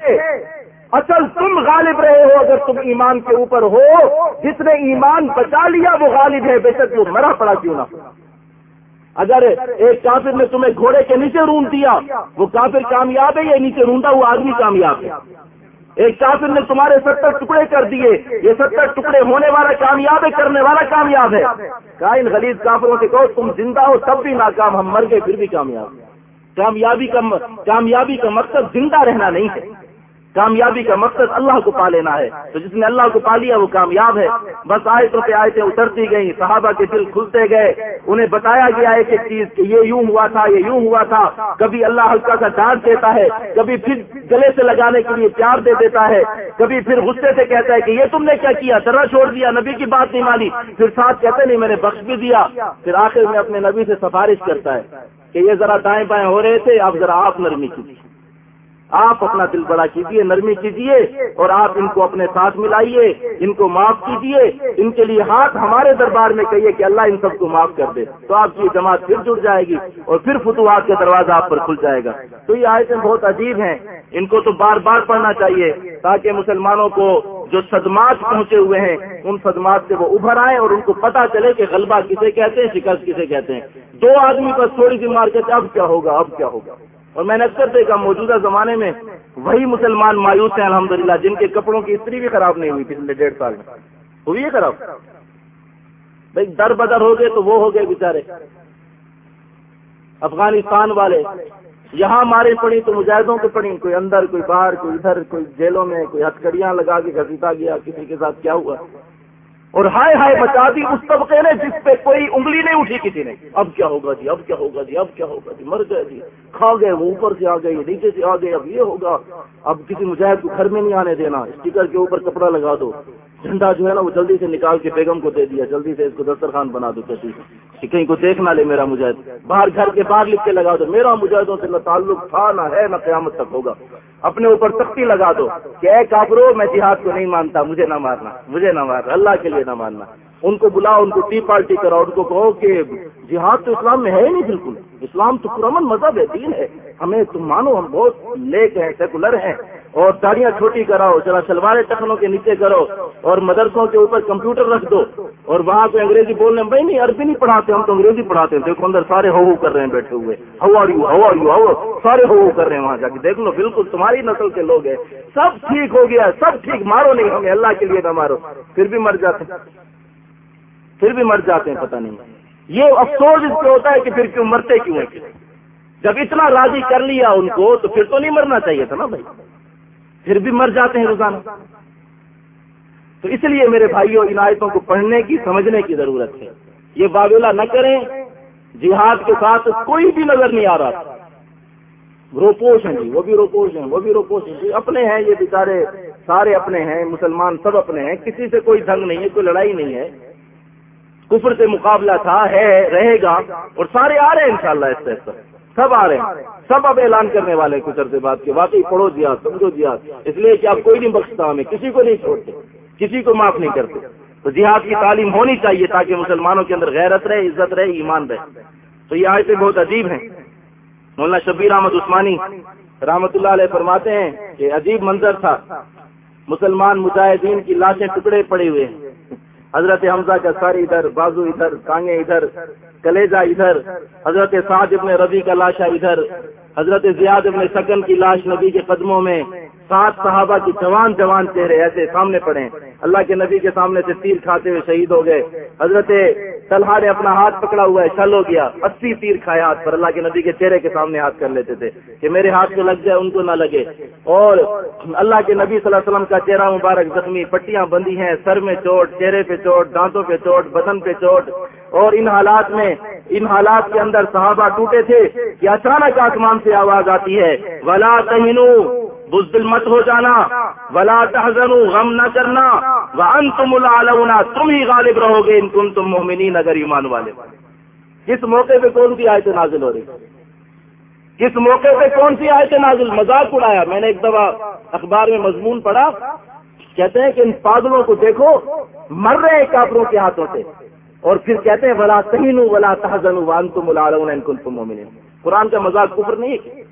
اصل تم غالب رہے ہو اگر تم ایمان کے اوپر ہو، جس نے ایمان بچا لیا، وہ غالب ہے، بے شک وہ مرا پڑا کیوں نہ اگر ایک کافر نے تمہیں گھوڑے کے نیچے رون دیا، وہ کافر کامیاب ہے یا نیچے روندا ہوا آدمی کامیاب ہے؟ ایک کافر نے تمہارے ستر ٹکڑے کر دیے، یہ ستر ٹکڑے ہونے والا کامیاب ہے، کرنے والا کامیاب ہے؟ کائن غلیظ کافروں سے کہو، تم زندہ ہو تب بھی ناکام، ہم مر گئے، پھر بھی کامیاب کامیابی کا کامیابی کا مقصد زندہ رہنا نہیں ہے۔ کامیابی کا مقصد اللہ کو پا لینا ہے۔ تو جس نے اللہ کو پا لیا، وہ کامیاب ہے۔ بس آیتوں پہ آیتیں اترتی گئیں، صحابہ کے دل کھلتے گئے۔ انہیں بتایا گیا ایک ایک چیز کہ یہ یوں ہوا تھا، یہ یوں ہوا تھا۔ کبھی اللہ ہلکا سا ڈانٹ دیتا ہے، کبھی پھر گلے سے لگانے کے لیے پیار دے دیتا ہے۔ کبھی پھر غصے سے کہتا ہے کہ یہ تم نے کیا کیا؟ ذرا چھوڑ دیا، نبی کی بات نہیں مانی۔ پھر ساتھ کہتے نہیں، میں نے بخش بھی دیا۔ پھر آخر میں اپنے نبی سے سفارش کرتا ہے کہ یہ ذرا دائیں بائیں ہو رہے تھے، اب ذرا آپ نرمی کیجیے۔ آپ اپنا دل بڑا کیجیے نرمی کیجیے اور آپ ان کو اپنے ساتھ ملائیے، ان کو معاف کیجیے ان کے لیے ہاتھ ہمارے دربار میں کہیے کہ اللہ ان سب کو معاف کر دے، تو آپ کی جماعت پھر جڑ جائے گی اور پھر فتوحات کا دروازہ آپ پر کھل جائے گا۔ تو یہ آیتیں بہت عجیب ہیں۔ ان کو تو بار بار پڑھنا چاہیے تاکہ مسلمانوں کو جو صدمات پہنچے ہوئے ہیں، ان صدمات سے وہ ابھر آئے اور ان کو پتا چلے کہ غلبہ کسے کہتے ہیں، شکست کسے کہتے ہیں۔ دو آدمی پر تھوڑی سی مار کہتے اب کیا ہوگا، اب کیا ہوگا؟ اور میں نے اکثر دیکھا موجودہ زمانے میں وہی مسلمان مایوس ہیں، الحمدللہ، جن کے کپڑوں کی استری بھی خراب نہیں ہوئی پچھلے ڈیڑھ سال میں۔ ہوئی ہے خراب؟ بھائی، در بدر ہو گئے تو وہ ہو گئے بےچارے افغانستان والے، یہاں مارے پڑی تو مجاہدوں کو پڑی، کوئی اندر، کوئی باہر، کوئی ادھر، کوئی جیلوں میں، کوئی ہتکڑیاں لگا کے گھسیٹا گیا، کسی کے ساتھ کیا ہوا؟ اور ہائے ہائے بچا دی اس طبقے نے جس پہ کوئی انگلی نہیں اٹھی کسی نے۔ اب کیا ہوگا جی؟ اب کیا ہوگا جی؟ اب کیا ہوگا جی؟ مر گئے جی۔ کھا گئے وہ اوپر سے آ گئے نیچے سے آ گئے۔ اب یہ ہوگا۔ اب کسی مجاہد کو گھر میں نہیں آنے دینا۔ اسٹیکر کے اوپر کپڑا لگا دو۔ جھنڈا جو ہے نا وہ جلدی سے نکال کے بیگم کو دے دیا، جلدی سے اس کو دسترخوان بنا دو کسی کہ کہیں کو دیکھ نہ لے میرا مجاہد۔ باہر گھر کے باہر لکھ کے لگا دو۔ میرا مجاہدوں سے نہ تعلق تھا نہ ہے نہ قیامت تک ہوگا۔ اپنے اوپر سختی لگا دو کہ اے کابرو میں جہاد کو نہیں مانتا، مجھے نہ مارنا، مجھے نہ مارنا، اللہ کے لیے نہ ماننا۔ ان کو بلاؤ، ان کو ٹی پارٹی کرو ان کو کہو کہ جہاد تو اسلام میں ہے ہی نہیں بالکل۔ اسلام تو پرامن مذہب ہے، دین ہے۔ ہمیں تم مانو، ہم بہت لیک ہیں، سیکولر ہیں۔ اور داڑیاں چھوٹی کراؤ، ذرا شلوارے ٹخنوں کے نیچے کرو اور مدرسوں کے اوپر کمپیوٹر رکھ دو اور وہاں پہ انگریزی بولنے بھائی نہیں، عربی نہیں پڑھاتے، ہم تو انگریزی پڑھاتے ہیں۔ دیکھو اندر سارے ہو کر رہے ہیں بیٹھے ہوئے۔ Who are you who are you ہو سارے ہو کر رہے ہیں وہاں جا کے۔ دیکھ لو، بالکل تمہاری نسل کے لوگ ہیں۔ سب ٹھیک ہو گیا، سب ٹھیک۔ مارو نہیں ہمیں اللہ کے لیے نہ مارو۔ پھر بھی مر جاتے پھر بھی مر جاتے ہیں، پتہ نہیں۔ یہ افسوس اس پہ ہوتا ہے کہ پھر کیوں مرتے کیوں ہیں؟ جب اتنا راضی کر لیا ان کو، تو پھر تو نہیں مرنا چاہیے تھا نا بھائی؟ پھر بھی مر جاتے ہیں روزانہ۔ تو اس لیے میرے بھائیوں ان آیتوں کو پڑھنے کی، سمجھنے کی ضرورت ہے۔ یہ بابلہ نہ کریں۔ جہاد کے ساتھ کوئی بھی نظر نہیں آ رہا۔ روپوش ہیں جی وہ بھی روپوش ہیں، وہ بھی روپوش ہیں۔ جی اپنے ہیں، یہ بیچارے سارے اپنے ہیں، مسلمان سب اپنے ہیں۔ کسی سے کوئی جنگ نہیں ہے، کوئی لڑائی نہیں ہے۔ کفر سے مقابلہ تھا، ہے، رہے گا اور سارے آ رہے ہیں انشاءاللہ اس سے۔ سب آ رہے ہیں۔ سب اب اعلان کرنے والے کچھ عرصے بات کے واقعی پڑھو دیا سمجھو دیا اس لیے کہ آپ کوئی نہیں بخشتا ہمیں کسی کو نہیں چھوڑتے، کسی کو معاف نہیں کرتے۔ تو جہاد کی تعلیم ہونی چاہیے تاکہ مسلمانوں کے اندر غیرت رہے، عزت رہے، ایمان رہے۔ تو یہ آیتیں بہت عجیب ہیں۔ مولانا شبیر احمد عثمانی رحمت اللہ علیہ فرماتے ہیں کہ عجیب منظر تھا۔ مسلمان مجاہدین کی لاشیں ٹکڑے پڑے ہوئے ہیں۔ حضرت حمزہ کا سر ادھر، بازو ادھر، کانگے ادھر کلیجا ادھر، حضرت سعد ابن ربی کا لاشا ادھر۔ حضرت زیاد ابن سکن کی لاش نبی کے قدموں میں سات صحابہ کی جوان جوان چہرے ایسے سامنے پڑے۔ اللہ کے نبی کے سامنے سے تیر کھاتے ہوئے شہید ہو گئے۔ حضرت طلحہ نے اپنا ہاتھ پکڑا ہوا ہے، شل ہو گیا۔ اسی تیر کھائے ہاتھ پر اللہ کے نبی کے چہرے کے سامنے ہاتھ کر لیتے تھے کہ میرے ہاتھ پہ لگ جائے ان کو نہ لگے۔ اور اللہ کے نبی صلی اللہ علیہ وسلم کا چہرہ مبارک زخمی، پٹیاں بندی ہیں، سر میں چوٹ، چہرے پہ چوٹ، دانتوں پہ چوٹ، بدن پہ چوٹ۔ اور ان حالات میں، ان حالات کے اندر صحابہ ٹوٹے تھے کہ اچانک آسمان سے آواز آتی ہے۔ ولا تہنو بزدل مت ہو جانا۔ ولا تحزنو غم نہ کرنا۔ وانتم العلونا تم ہی غالب رہو گے۔ ان کن تم مومنین اگر ایمان والے۔ کس موقع پہ کون سی آیتیں نازل ہو رہی؟ کس موقع پہ کون سی آیتیں نازل؟ مذاق اڑایا۔ میں نے ایک دفعہ اخبار میں مضمون پڑھا۔ کہتے ہیں کہ ان پاگلوں کو دیکھو مر رہے ہیں کافروں کے ہاتھوں سے۔ اور پھر کہتے ہیں، ولا تہین ولا تحزن وان تم ان قرآن کا مذاق کفر نہیں ہے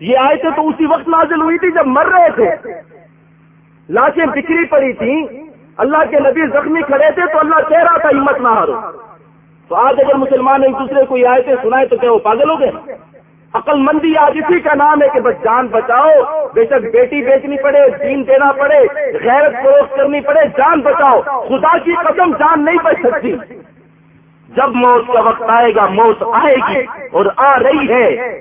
یہ آئے تھے تو اسی وقت نازل ہوئی تھی جب مر رہے تھے۔ لاشیں بکھری پڑی تھیں۔ اللہ کے نبی زخمی کھڑے تھے تو اللہ کہہ رہا تھا، ہمت نہ ہارو۔ تو آج اگر مسلمان ایک دوسرے کو یہ آئے سنائے تو کیا وہ پاگل ہو گئے؟ عقل مندی آج اسی کا نام ہے کہ بس جان بچاؤ، بے شک بیٹی بیچنی پڑے، دین دینا پڑے، غیرت فروخت کرنی پڑے، جان بچاؤ۔ خدا کی قسم جان نہیں بچ سکتی۔ جب موت کا وقت آئے گا، موت آئے گی اور آ رہی ہے۔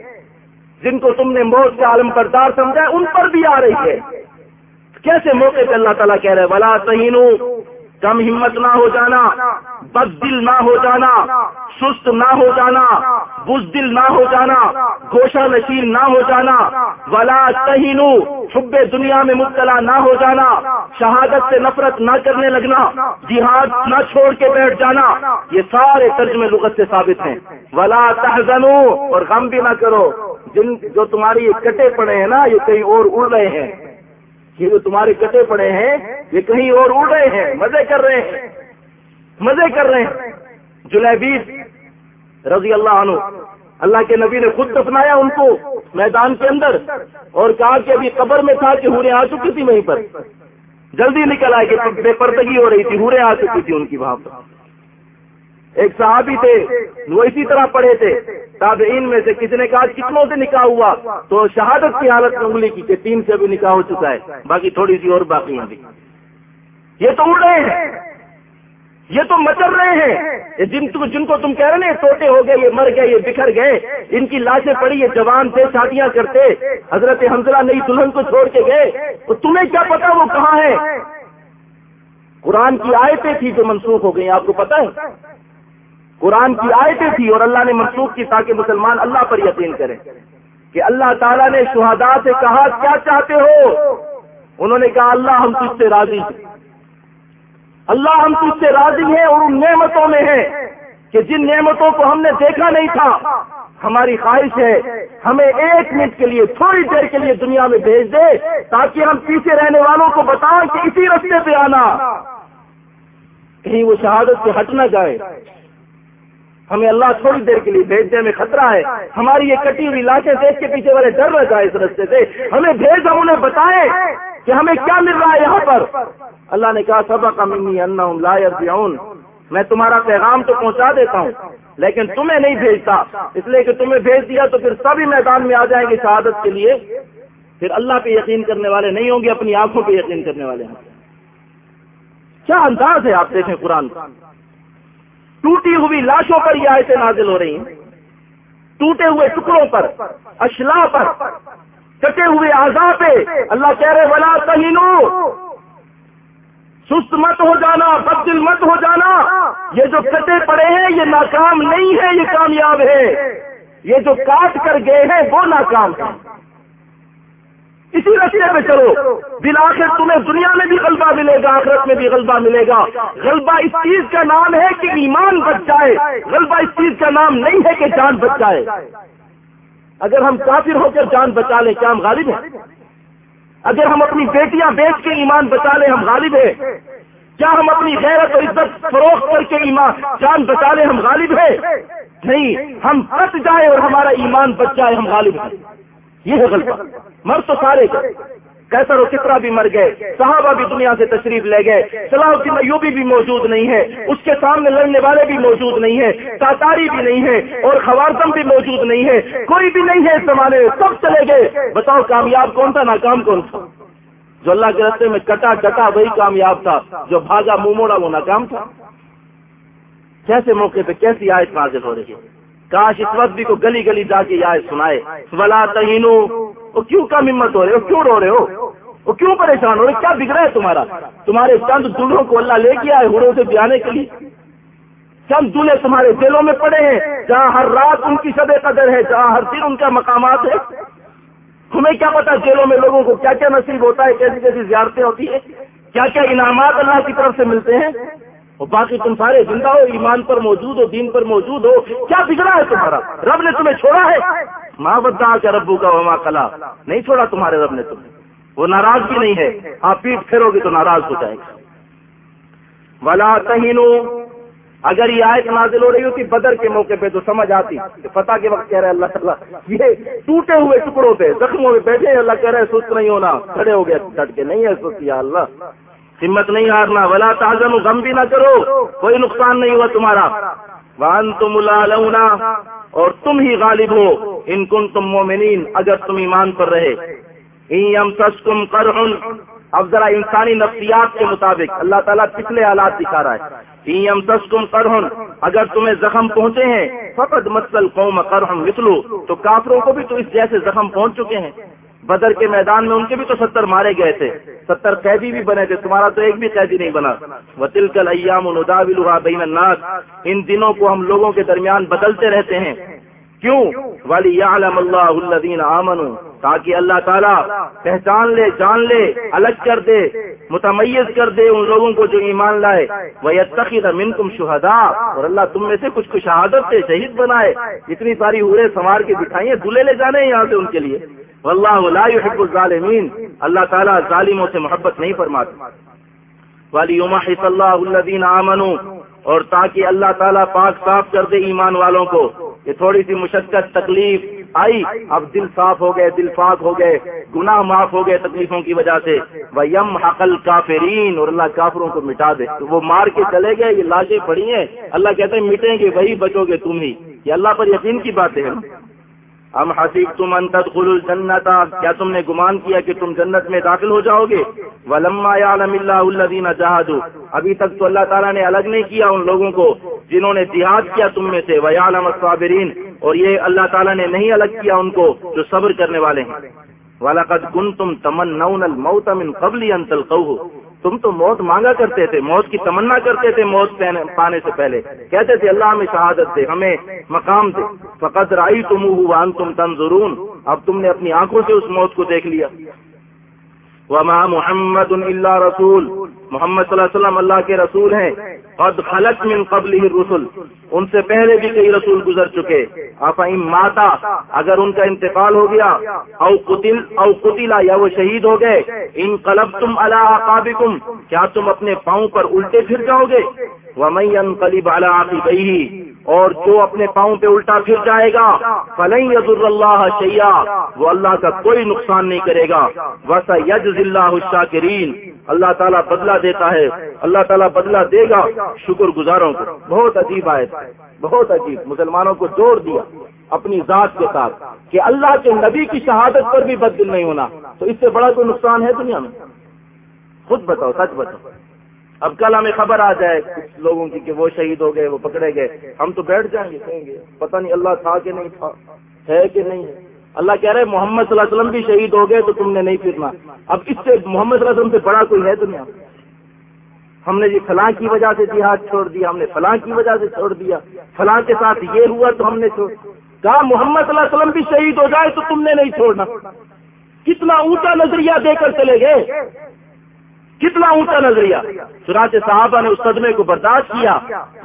جن کو تم نے موت کے عالم بردار سمجھا ان پر بھی آ رہی ہے۔ کیسے موقع پہ اللہ تعالیٰ کہہ رہے بلا تہین کم ہمت نہ ہو جانا، بد دل نہ ہو جانا، سست نہ ہو جانا بزدل نہ ہو جانا، گوشہ نشین نہ ہو جانا، ولا تہین حب دنیا میں مبتلا نہ ہو جانا، شہادت سے نفرت نہ کرنے لگنا، جہاد نہ چھوڑ کے بیٹھ جانا، یہ سارے ترجمے لغت سے ثابت ہیں۔ ولا تحزنو، اور غم بھی نہ کرو۔ جن جو تمہاری کٹے پڑے ہیں نا، یہ کہیں اور اڑ رہے ہیں۔ یہ جو تمہارے کٹے پڑے ہیں، یہ کہیں اور اڑ رہے ہیں، مزے کر رہے ہیں۔ مزے کر رہے ہیں۔ جلیبیز رضی اللہ عنہ، اللہ کے نبی نے خود دفنایا ان کو میدان کے اندر اور کہا کہ ابھی قبر میں تھا کہ ہورے آ چکی تھی وہیں پر۔ جلدی نکل آئے کہ بے پردگی ہو رہی تھی، ہورے آ چکی تھی ان کی وہاں پر۔ ایک صحابی تھے، وہ اسی طرح پڑھے تھے۔ تابعین میں سے کسی نے کہا کتنوں سے نکاح ہوا؟ تو شہادت کی حالت میں انگلی کی کہ تین سے بھی نکاح ہو چکا ہے، باقی تھوڑی سی اور باقی ہیں۔ یہ تو اڑ رہے ہیں۔ یہ تو مچر رہے ہیں۔ جن جن کو تم کہہ رہے ہیں توٹے ہو گئے، یہ مر گئے، یہ بکھر گئے۔ ان کی لاشیں پڑی، یہ جوان تھے، شادیاں کرتے۔ حضرت حمزلہ نئی دلہن کو چھوڑ کے گئے۔ تو تمہیں کیا پتا وہ کہاں ہے قرآن کی آیتیں تھی جو منسوخ ہو گئی آپ کو پتا ہے؟ قرآن کی آیتیں تھی اور اللہ نے منسوخ کی تاکہ مسلمان اللہ پر یقین کریں کہ اللہ تعالیٰ نے شہدا سے کہا، کیا چاہتے ہو؟ انہوں نے کہا، اللہ ہم تجھ سے راضی ہیں۔ اللہ ہم تجھ سے راضی ہیں اور ان نعمتوں میں ہیں کہ جن نعمتوں کو ہم نے دیکھا نہیں تھا۔ ہماری خواہش ہے، ہمیں ایک منٹ کے لیے، تھوڑی دیر کے لیے دنیا میں بھیج دے تاکہ ہم پیچھے رہنے والوں کو بتائیں کہ اسی رستے پہ آنا۔ کہیں وہ شہادت سے ہٹ نہ جائے۔ ہمیں اللہ تھوڑی دیر کے لیے بھیجنے میں خطرہ ہے۔ ہماری یہ کٹی ہوئی لاشیں دیکھ کے پیچھے والے ڈر رہ جائے اس رستے سے۔ ہمیں بھیج، ہم انہیں بتائیں کہ ہمیں کیا مل رہا ہے یہاں پر۔ اللہ نے کہا سبا کا منی اللہ میں تمہارا پیغام تو پہنچا دیتا ہوں، لیکن تمہیں نہیں بھیجتا۔ اس لیے کہ تمہیں بھیج دیا تو پھر سبھی میدان میں آ جائیں گے شہادت کے لیے۔ پھر اللہ پہ یقین کرنے والے نہیں ہوں گے، اپنی آنکھوں پہ یقین کرنے والے ہیں کیا انداز ہے آپ دیکھیں قرآن۔ ٹوٹی ہوئی لاشوں پر یہ آیتیں نازل ہو رہی ہیں۔ ٹوٹے ہوئے ٹکڑوں پر اشلا پر، کٹے ہوئے آزاد پہ اللہ کہہ رہے ولا تہینو سست مت ہو جانا، بدل مت ہو جانا۔ یہ جو کٹے پڑے ہیں، یہ ناکام نہیں ہے یہ کامیاب ہے یہ جو کاٹ کر گئے ہیں، وہ ناکام ہے اسی رستے پہ چلو۔ بلاخر تمہیں دنیا میں بھی غلبہ ملے گا، آخرت میں بھی غلبہ ملے گا۔ غلبہ اس چیز کا نام ہے کہ ایمان بچ جائے۔ غلبہ اس چیز کا نام نہیں ہے کہ جان بچ جائے۔ اگر ہم کافر ہو کر جان بچا لیں کیا ہم غالب ہیں؟ اگر ہم اپنی بیٹیاں بیچ کے ایمان بچا لیں ہم غالب ہیں؟ کیا ہم اپنی غیرت اور عزت فروخت کر کے ایمان جان بچا لیں ہم غالب ہیں؟ نہیں، ہم بچ جائیں اور ہمارا ایمان بچ جائے، ہم غالب ہیں۔ یہ ہے غلطہ مر تو سارے کا کیسر و کترا بھی مر گئے۔ صحابہ بھی دنیا سے تشریف لے گئے۔ صلاح الدین ایوبی بھی موجود نہیں ہے۔ اس کے سامنے لڑنے والے بھی موجود نہیں ہے تاتاری بھی نہیں ہے اور خوارزم بھی موجود نہیں ہے کوئی بھی نہیں ہے اس زمانے میں۔ سب چلے گئے۔ بتاؤ کامیاب کون تھا، ناکام کون تھا؟ جو اللہ کے رستے میں کٹا کٹا وہی کامیاب تھا۔ جو بھاگا منہ موڑا وہ ناکام تھا۔ کیسے موقع پہ کیسی آیت نازل ہو رہی ہے؟ کاش اس وقت بھی کو گلی گلی جا کے آئے سنائے۔ ولا تہینو، وہ کیوں کم ہمت ہو رہے ہو؟ کیوں رو رہے ہو؟ وہ کیوں پریشان ہو رہے کیا بگڑا ہے تمہارا؟ تمہارے چند دلہوں کو اللہ لے کے آئے ہروں سے بیانے کے لیے۔ چند دلہے تمہارے دلوں میں پڑے ہیں، جہاں ہر رات ان کی شب قدر ہے، جہاں ہر دن ان کا مقامات ہے۔ تمہیں کیا پتا جیلوں میں لوگوں کو کیا کیا نصیب ہوتا ہے، کیسی کیسی زیارتیں ہوتی ہیں، کیا کیا انعامات اللہ کی طرف سے ملتے ہیں؟ اور باقی تم سارے زندہ ہو، ایمان پر موجود ہو، دین پر موجود ہو، کیا بگڑا ہے تمہارا؟ رب نے تمہیں چھوڑا ہے؟ ماں بدا کے ربو کا وما کلا نہیں چھوڑا تمہارے رب نے تمہیں۔ وہ ناراض بھی نہیں ہے۔ آپ پیٹ پھیرو گے تو ناراض ہو جائے گا ولا تہینو اگر یہ آیت نازل ہو رہی ہوتی بدر کے موقع پہ تو سمجھ آتی کہ فتح کے وقت کہہ رہے اللہ تعالیٰ، یہ ٹوٹے ہوئے ٹکڑوں پہ، زخموں میں بیٹھے اللہ کہہ رہے سست نہیں ہونا، کھڑے ہو گئے ڈٹ کے نہیں ہے سست، یا اللہ۔ ہمت نہیں ہارنا، ولا تازن غم بھی نہ کرو، کوئی نقصان نہیں ہوا تمہارا۔ وان تم اور تم ہی غالب ہو۔ ان کن تم مومنین اگر تم ایمان پر رہے۔ تم کر اب ذرا انسانی نفسیات کے مطابق، اللہ تعالیٰ پچھلے حالات دکھا رہا ہے۔ یم تسکم کرہن اگر تمہیں زخم پہنچے ہیں فقط مسل قوم کرہم مثلو تو کافروں کو بھی تو اس جیسے زخم پہنچ چکے ہیں۔ بدر کے میدان میں ان کے بھی تو ستر مارے گئے تھے۔ ستر قیدی بھی بنے تھے۔ تمہارا تو ایک بھی قیدی نہیں بنا۔ وہ تلکل ایام بین الناس۔ ان دنوں کو ہم لوگوں کے درمیان بدلتے رہتے ہیں۔ کیوں؟ والی اللہ الدین آمن تاکہ اللہ تعالیٰ پہچان لے، جان لے، الگ کر دے، متمیز کر دے ان لوگوں کو جو ایمان لائے۔ وہ تقید من تم شہدا اور اللہ تم میں سے کچھ کچھ شہادت سے شہید بنائے۔ اتنی ساری اڑے سنوار کے بٹھائی ہیں دلہے لے جانے یہاں سے ان کے لیے۔ واللہ لا يحب الظالمین۔ اللہ تعالیٰ ظالموں سے محبت نہیں فرماتے والی صلی اللہ الدین آمنو اور تاکہ اللہ تعالیٰ پاک صاف کر دے ایمان والوں کو۔ یہ تھوڑی سی مشقت، تکلیف آئی۔ اب دل صاف ہو گئے، دل پاک ہو گئے۔ گناہ معاف ہو گئے تکلیفوں کی وجہ سے۔ یم حقل کافرین اور اللہ کافروں کو مٹا دے۔ تو وہ مار کے چلے گئے، یہ لاشیں پڑی ہیں۔ اللہ کہتے ہیں، مٹیں گے، وہی بچو گے تم ہی۔ یہ اللہ پر یقین کی باتیں ہیں۔ ہم حسیب تم انتد خل الجنت کیا تم نے گمان کیا کہ تم جنت میں داخل ہو جاؤ گے؟ ولما عالم اللہ الدین جہاد ابھی تک تو اللہ تعالیٰ نے الگ نہیں کیا ان لوگوں کو جنہوں نے جہاد کیا تم میں سے وہ عالم الصابرین اور یہ اللہ تعالیٰ نے نہیں الگ کیا ان کو جو صبر کرنے والے ہیں۔ ولاقد کن تم تمن الموت من قبل ان تم تو موت مانگا کرتے تھے، موت کی تمنا کرتے تھے موت پانے سے پہلے۔ کہتے تھے، اللہ ہمیں شہادت دے، ہمیں مقام دے۔ فقط رائی تم ہوں تم تنظرون۔ اب تم نے اپنی آنکھوں سے اس موت کو دیکھ لیا۔ وما محمد اللہ رسول. محمد صلی اللہ علیہ وسلم اللہ کے رسول ہیں. قد خلق من قبل رسول ان سے پہلے بھی کئی رسول گزر چکے. افہم ماتا. اگر ان کا انتقال ہو گیا، او قتل، او قتلا، یا وہ شہید ہو گئے، ان قلب تم اللہ کیا تم اپنے پاؤں پر الٹے پھر جاؤ گے؟ وہ میں قلیب اللہ اور جو اپنے پاؤں پہ الٹا پھر جائے گا فلئی یز اللہ شیا وہ اللہ کا کوئی نقصان نہیں کرے گا۔ وسا یج اللہ شاکرین اللہ تعالیٰ بدلہ دیتا ہے۔ اللہ تعالیٰ بدلہ دے گا۔ شکر گزاروں کو۔ بہت عجیب آئے بہت عجیب۔ مسلمانوں کو جوڑ دیا اپنی ذات کے ساتھ کہ اللہ کے نبی کی شہادت پر بھی بدل نہیں ہونا۔ تو اس سے بڑا کوئی نقصان ہے دنیا میں؟ خود بتاؤ، سچ بتاؤ۔ اب کل ہمیں خبر آ جائے کچھ لوگوں کی کہ وہ شہید ہو گئے، وہ پکڑے گئے۔ ہم تو بیٹھ جائیں گے، کہیں گے، پتہ نہیں اللہ تھا کہ نہیں تھا، ہے کہ نہیں ہے۔ اللہ کہہ رہے محمد صلی اللہ علیہ وسلم بھی شہید ہو گئے تو تم نے نہیں پھرنا۔ اب اس سے محمد صلی اللہ علیہ وسلم سے بڑا کوئی ہے دنیا۔ ہم نے جی فلاں کی وجہ سے جہاد چھوڑ دیا، ہم نے فلاں کی وجہ سے چھوڑ دیا۔ فلاں کے ساتھ یہ ہوا تو ہم نے چھوڑ۔ کہا محمد صلی اللہ علیہ وسلم بھی شہید ہو جائے تو تم نے نہیں چھوڑنا۔ کتنا اونچا نظریہ دے کر چلے گئے۔ کتنا اونچا نظریہ؟ چنانچہ صحابہ نے اس صدمے کو برداشت کیا،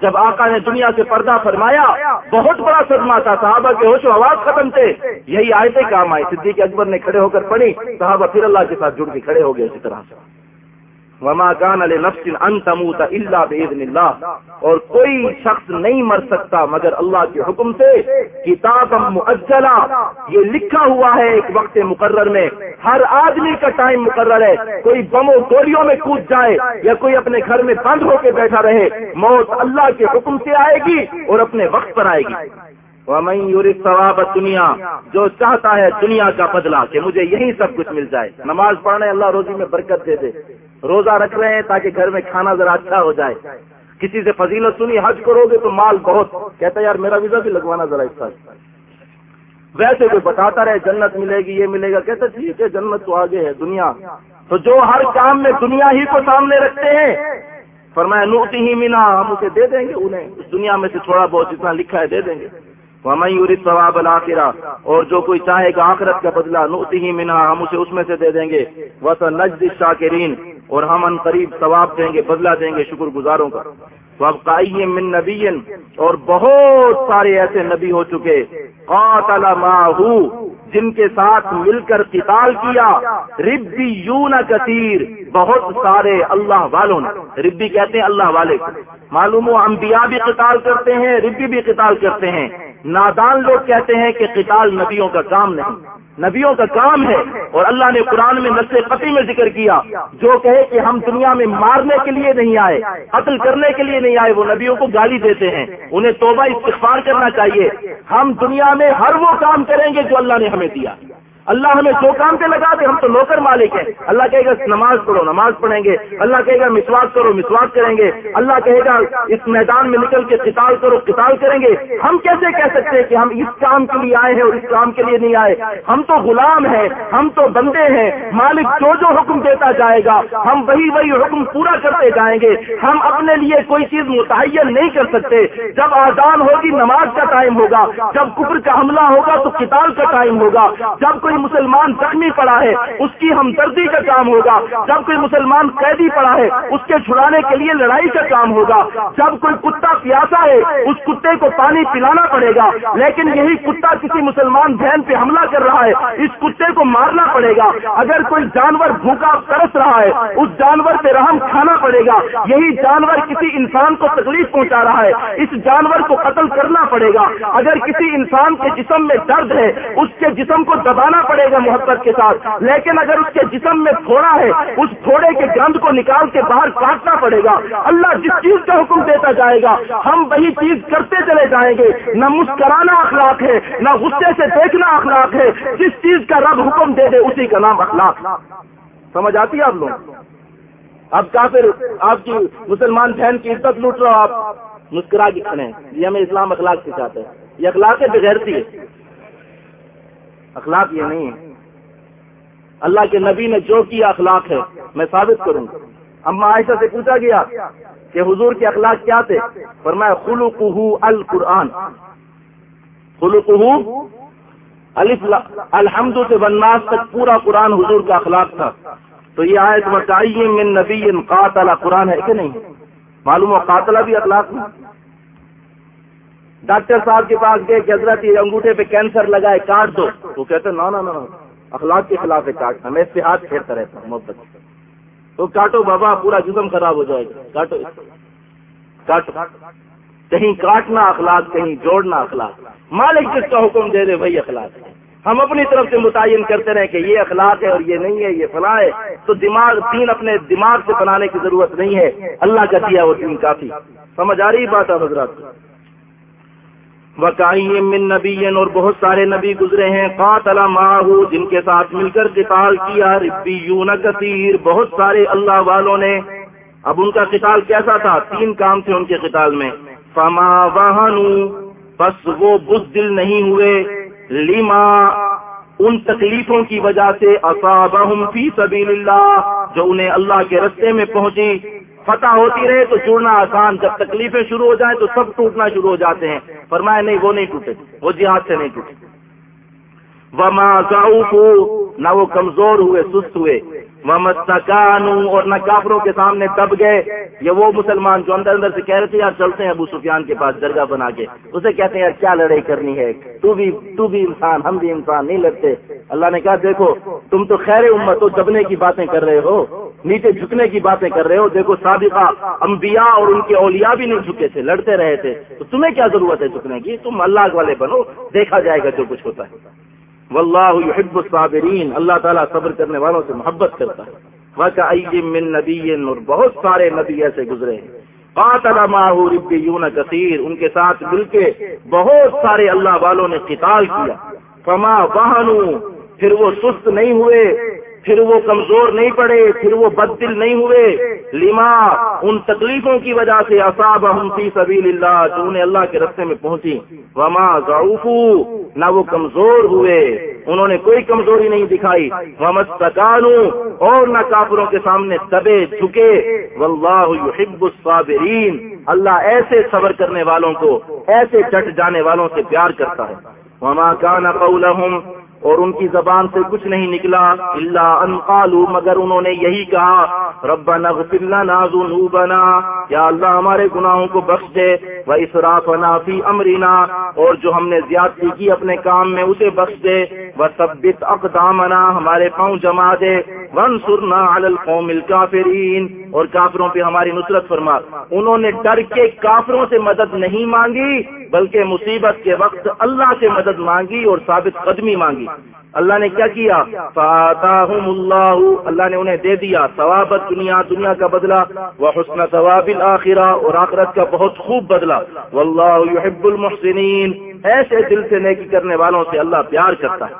جب آقا نے دنیا سے پردہ فرمایا، بہت بڑا صدمہ تھا، صحابہ کے ہوش و آواز ختم تھے۔ یہی آئے کام آئے صدیق اکبر نے کھڑے ہو کر پڑھی، صحابہ پھر اللہ کے ساتھ جڑ کے کھڑے ہو گئے اسی طرح سے۔ وما کان علیہ نفس ان تموت الا باذن اللہ اور کوئی شخص نہیں مر سکتا مگر اللہ کے حکم سے کتاب مؤجلا. یہ لکھا ہوا ہے ایک وقت مقرر میں. ہر آدمی کا ٹائم مقرر ہے. کوئی بموں گولیوں میں کود جائے یا کوئی اپنے گھر میں بند ہو کے بیٹھا رہے، موت اللہ کے حکم سے آئے گی اور اپنے وقت پر آئے گی. ثواب دنیا جو چاہتا ہے دنیا کا بدلہ کہ مجھے یہی سب کچھ مل جائے. نماز پڑھنے اللہ روزی میں برکت دے دے. روزہ رکھ رہے ہیں تاکہ گھر میں کھانا ذرا اچھا ہو جائے۔ کسی سے فضیلت سنی، حج کرو گے تو مال بہت۔ کہتا ہے، یار، میرا ویزا بھی لگوانا ذرا اس طرح ویسے کوئی بتاتا رہے، جنت ملے گی، یہ ملے گا۔ کہتا ٹھیک ہے، جنت تو آگے ہے، دنیا۔ تو جو ہر کام میں دنیا ہی کو سامنے رکھتے ہیں، فرمایا نوتی ہی مینا ہم اسے دے دیں گے، انہیں۔ اس دنیا میں سے تھوڑا بہت اتنا لکھا ہے دے دیں گے۔ ثواب الآخرہ اور جو کوئی چاہے گا آخرت کا بدلہ نوتی ہی مینا ہم اسے اس میں سے دے دیں گے۔ وہ تو نجد شاکرین اور ہم ان قریب ثواب دیں گے، بدلہ دیں گے شکر گزاروں کا۔ تو اب من نبی اور بہت سارے ایسے نبی ہو چکے۔ قاتل ماہو جن کے ساتھ مل کر قتال کیا۔ ربی یون کثیر بہت سارے اللہ والوں نے۔ ربی کہتے ہیں اللہ والے۔ معلوم ہو، انبیاء بھی قتال کرتے ہیں، ربی بھی قتال کرتے ہیں۔ نادان لوگ کہتے ہیں کہ قتال نبیوں کا کام نہیں۔ نبیوں کا کام ہے اور اللہ نے قرآن میں نسل قطعی میں ذکر کیا۔ جو کہے کہ ہم دنیا میں مارنے کے لیے نہیں آئے، قتل کرنے کے لیے نہیں آئے، وہ نبیوں کو گالی دیتے ہیں۔ انہیں توبہ استغفار کرنا چاہیے۔ ہم دنیا میں ہر وہ کام کریں گے جو اللہ نے ہمیں دیا۔ اللہ ہمیں جو کام پہ لگا دے، ہم تو نوکر مالک ہیں۔ اللہ کہے گا، نماز پڑھو، نماز پڑھیں گے۔ اللہ کہے گا، مسواک کرو، مسواک کریں گے۔ اللہ کہے گا، اس میدان میں نکل کے قتال کرو، قتال کریں گے۔ ہم کیسے کہہ سکتے ہیں کہ ہم اس کام کے لیے آئے ہیں اور اس کام کے لیے نہیں آئے؟ ہم تو غلام ہیں، ہم تو بندے ہیں۔ مالک جو جو حکم دیتا جائے گا، ہم وہی وہی حکم پورا کرتے جائیں گے۔ ہم اپنے لیے کوئی چیز متعین نہیں کر سکتے۔ جب آزان ہوگی، نماز کا ٹائم ہوگا، جب کفر کا حملہ ہوگا، تو قتال کا ٹائم ہوگا۔ جب کوئی مسلمان زخمی پڑا ہے، اس کی ہمدردی کا کام ہوگا۔ جب کوئی مسلمان قیدی پڑا ہے، اس کے چھڑانے کے لیے لڑائی کا کام ہوگا۔ جب کوئی کتا پیاسا ہے، اس کتے کو پانی پلانا پڑے گا۔ لیکن یہی کتا کسی مسلمان بہن پہ حملہ کر رہا ہے، اس کتے کو مارنا پڑے گا۔ اگر کوئی جانور بھوکا ترس رہا ہے، اس جانور پہ رحم کھانا پڑے گا۔ یہی جانور کسی انسان کو تکلیف پہنچا رہا ہے، اس جانور کو قتل کرنا پڑے گا۔ اگر کسی انسان کے جسم میں درد ہے، اس کے جسم کو دبانا پڑے گا محبت کے ساتھ۔ لیکن اگر اس کے جسم میں تھوڑا ہے، اس تھوڑے کے گند کو نکال کے باہر کاٹنا پڑے گا۔ اللہ جس چیز کا حکم دیتا جائے گا، ہم وہی چیز کرتے چلے جائیں گے۔ نہ مسکرانا اخلاق ہے، نہ غصے سے دیکھنا اخلاق ہے۔ جس چیز کا رب حکم دے دے، اسی کا نام اخلاق۔ سمجھ آتی ہے آپ لوگ؟ اب کافر، آپ کی مسلمان بہن کی عزت لوٹ رہا آپ مسکرا کے کھڑے ہیں۔ یہ ہمیں اسلام اخلاق سکھاتے ہیں یہ اخلاق بغیرتی ہے۔ اخلاق یہ نہیں ہے اللہ کے نبی نے جو کیا اخلاق ہے، میں ثابت کروں گا۔ اما عائشہ سے پوچھا گیا کہ حضور کے اخلاق کیا تھے؟ پر میں خلوق القرآن خلوق الحمد سے بنناس تک پورا قرآن حضور کا اخلاق تھا۔ تو یہ آیت بتائیے من نبی قاتل۔ قرآن ہے کہ نہیں؟ معلوم ہو قاتلہ بھی اخلاق میں؟ ڈاکٹر صاحب کے پاس گئے کہ حضرت یہ انگوٹھے پہ کینسر لگائے کاٹ دو۔ وہ کہتے نا نا نا اخلاق کے خلاف ہے کاٹنا میں اس سے ہاتھ پھیرتا رہتا ہوں محبت تو کاٹو بابا، پورا جسم خراب ہو جائے گا۔ کاٹو۔ کاٹو۔ کہیں کاٹنا اخلاق، کہیں جوڑنا اخلاق۔ مالک جس کا حکم دے دے وہی اخلاق ہے۔ ہم اپنی طرف سے متعین کرتے رہے کہ یہ اخلاق ہے اور یہ نہیں ہے، یہ فلاں ہے۔ تو دماغ، دین اپنے دماغ سے بنانے کی ضرورت نہیں ہے۔ اللہ کا دیا وہ دین کافی۔ سمجھ آ رہی بات ہے حضرات وکائی من نبی اور بہت سارے نبی گزرے ہیں، قاتل ماہو جن کے ساتھ مل کر قتال کیا ربی یون کثیر بہت سارے اللہ والوں نے۔ اب ان کا قتال کیسا تھا؟ تین کام تھے ان کے قتال میں۔ فما واہن بس وہ بز دل نہیں ہوئے۔ لیما ان تکلیفوں کی وجہ سے اصابہم فی سبیل اللہ جو انہیں اللہ کے رستے میں پہنچی فتح ہوتی رہے تو جڑنا آسان، جب تکلیفیں شروع ہو جائیں تو سب ٹوٹنا شروع ہو جاتے ہیں۔ فرمایا، نہیں، وہ نہیں ٹوٹے، وہ جہاد سے نہیں ٹوٹے۔ وہ ماں نہ وہ کمزور ہوئے، سست ہوئے۔ اور نہ کافروں کے سامنے دب گئے۔ یہ وہ مسلمان جو اندر اندر سے کہہ رہے تھے، یار چلتے ہیں ابو سفیان کے پاس درگاہ بنا کے۔ اسے کہتے ہیں، یار کیا لڑائی کرنی ہے؟ تو بھی تو بھی انسان، ہم بھی انسان نہیں لڑتے۔ اللہ نے کہا، دیکھو، تم تو خیر امت ہو، دبنے کی باتیں کر رہے ہو، نیچے جھکنے کی باتیں کر رہے ہو۔ دیکھو، سابقہ انبیاء اور ان کے اولیاء بھی نہیں جھکے تھے، لڑتے رہے تھے۔ تو تمہیں کیا ضرورت ہے جھکنے کی؟ تم اللہ والے بنو، دیکھا جائے گا جو کچھ ہوتا ہے۔ واللہ یحب الصابرین۔ اللہ تعالیٰ صبر کرنے والوں سے محبت کرتا ہے۔ من نبی اور بہت سارے نبی ایسے گزرے ہیں۔ قاتل معه ربیون کثیر ان کے ساتھ مل کے بہت سارے اللہ والوں نے قتال کیا۔ فما وہنوا پھر وہ سست نہیں ہوئے۔ پھر وہ کمزور نہیں پڑے، پھر وہ بد دل نہیں ہوئے۔ لما؟ ان تکلیفوں کی وجہ سے اصاب فی سبیل اللہ جو انہیں اللہ کے رستے میں پہنچی۔ وما ضعفو نہ وہ کمزور ہوئے۔ انہوں نے کوئی کمزوری نہیں دکھائی۔ ومستکانو اور نہ کافروں کے سامنے دبے، جھکے۔ واللہ یحب الصابرین۔ اللہ ایسے صبر کرنے والوں کو، ایسے ڈٹ جانے والوں سے پیار کرتا ہے۔ وما کان قولہم؟ اور ان کی زبان سے کچھ نہیں نکلا اللہ ان قالوا، مگر انہوں نے یہی کہا، ربنا اغفر لنا ذنوبنا، یا اللہ ہمارے گناہوں کو بخش دے و اسرافنا فی امرنا، اور جو ہم نے زیادتی کی اپنے کام میں اسے بخش دے و ثبت اقدامنا ہمارے پاؤں جما دے، وانصرنا علی القوم الکافرین اور کافروں پہ ہماری نصرت فرما۔ انہوں نے ڈر کے کافروں سے مدد نہیں مانگی بلکہ مصیبت کے وقت اللہ سے مدد مانگی اور ثابت قدمی مانگی۔ اللہ نے کیا کیا؟ فاتحم اللہ اللہ نے انہیں دے دیا۔ ثوابت دنیا دنیا کا بدلہ۔ وہ حسن ثواب الآخرہ۔ اور آخرت کا بہت خوب بدلہ۔ واللہ يحب المحسنین ایسے دل سے نیکی کرنے والوں سے اللہ پیار کرتا ہے۔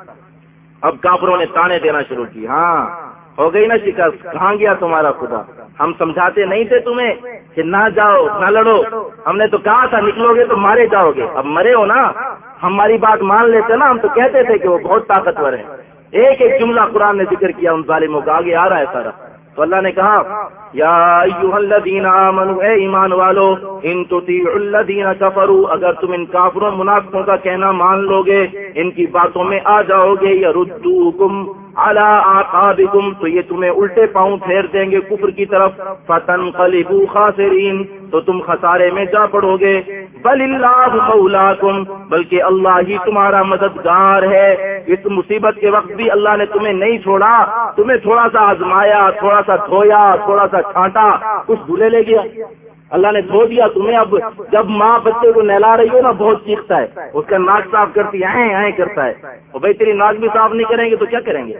اب کافروں نے تانے دینا شروع کی۔ ہاں۔ ہو گئی نا شکست، کہاں گیا تمہارا خدا؟ ہم سمجھاتے نہیں تھے تمہیں کہ نہ جاؤ، نہ لڑو۔ ہم نے تو کہا تھا، نکلو گے تو مارے جاؤ گے۔ اب مرے ہو نا؟ ہماری بات مان لیتے نا، ہم تو کہتے تھے کہ وہ بہت طاقتور ہیں۔ ایک ایک جملہ قرآن نے ذکر کیا، ان ظالموں کا آگے آ رہا ہے سارا۔ تو اللہ نے کہا یا الذین آمنوا اے ایمان والو، ان تطیعوا الذین کفروا، اگر تم ان کافروں منافقوں کا کہنا مان لو گے ان کی باتوں میں آ جاؤ گے یا ردوکم اعلی آقابکم، تو یہ تمہیں الٹے پاؤں پھیر دیں گے کفر کی طرف فتن قلبو خاسرین، تو تم خسارے میں جا پڑو گے بل اللہ مولاکم، بلکہ اللہ ہی تمہارا مددگار ہے۔ اس مصیبت کے وقت بھی اللہ نے تمہیں نہیں چھوڑا، تمہیں تھوڑا سا آزمایا، تھوڑا سا دھویا، تھوڑا سا چھانٹا، کچھ دھلے لے گیا۔ اللہ نے دھو دیا، تمہیں اب جب ماں بچے کو نہلا رہی ہو نا، بہت چیختا ہے۔ اس کا ناک صاف کرتی ہے کرتا ہے۔ وہ بھائی، تیری ناک بھی صاف نہیں کریں گے تو کیا کریں گے؟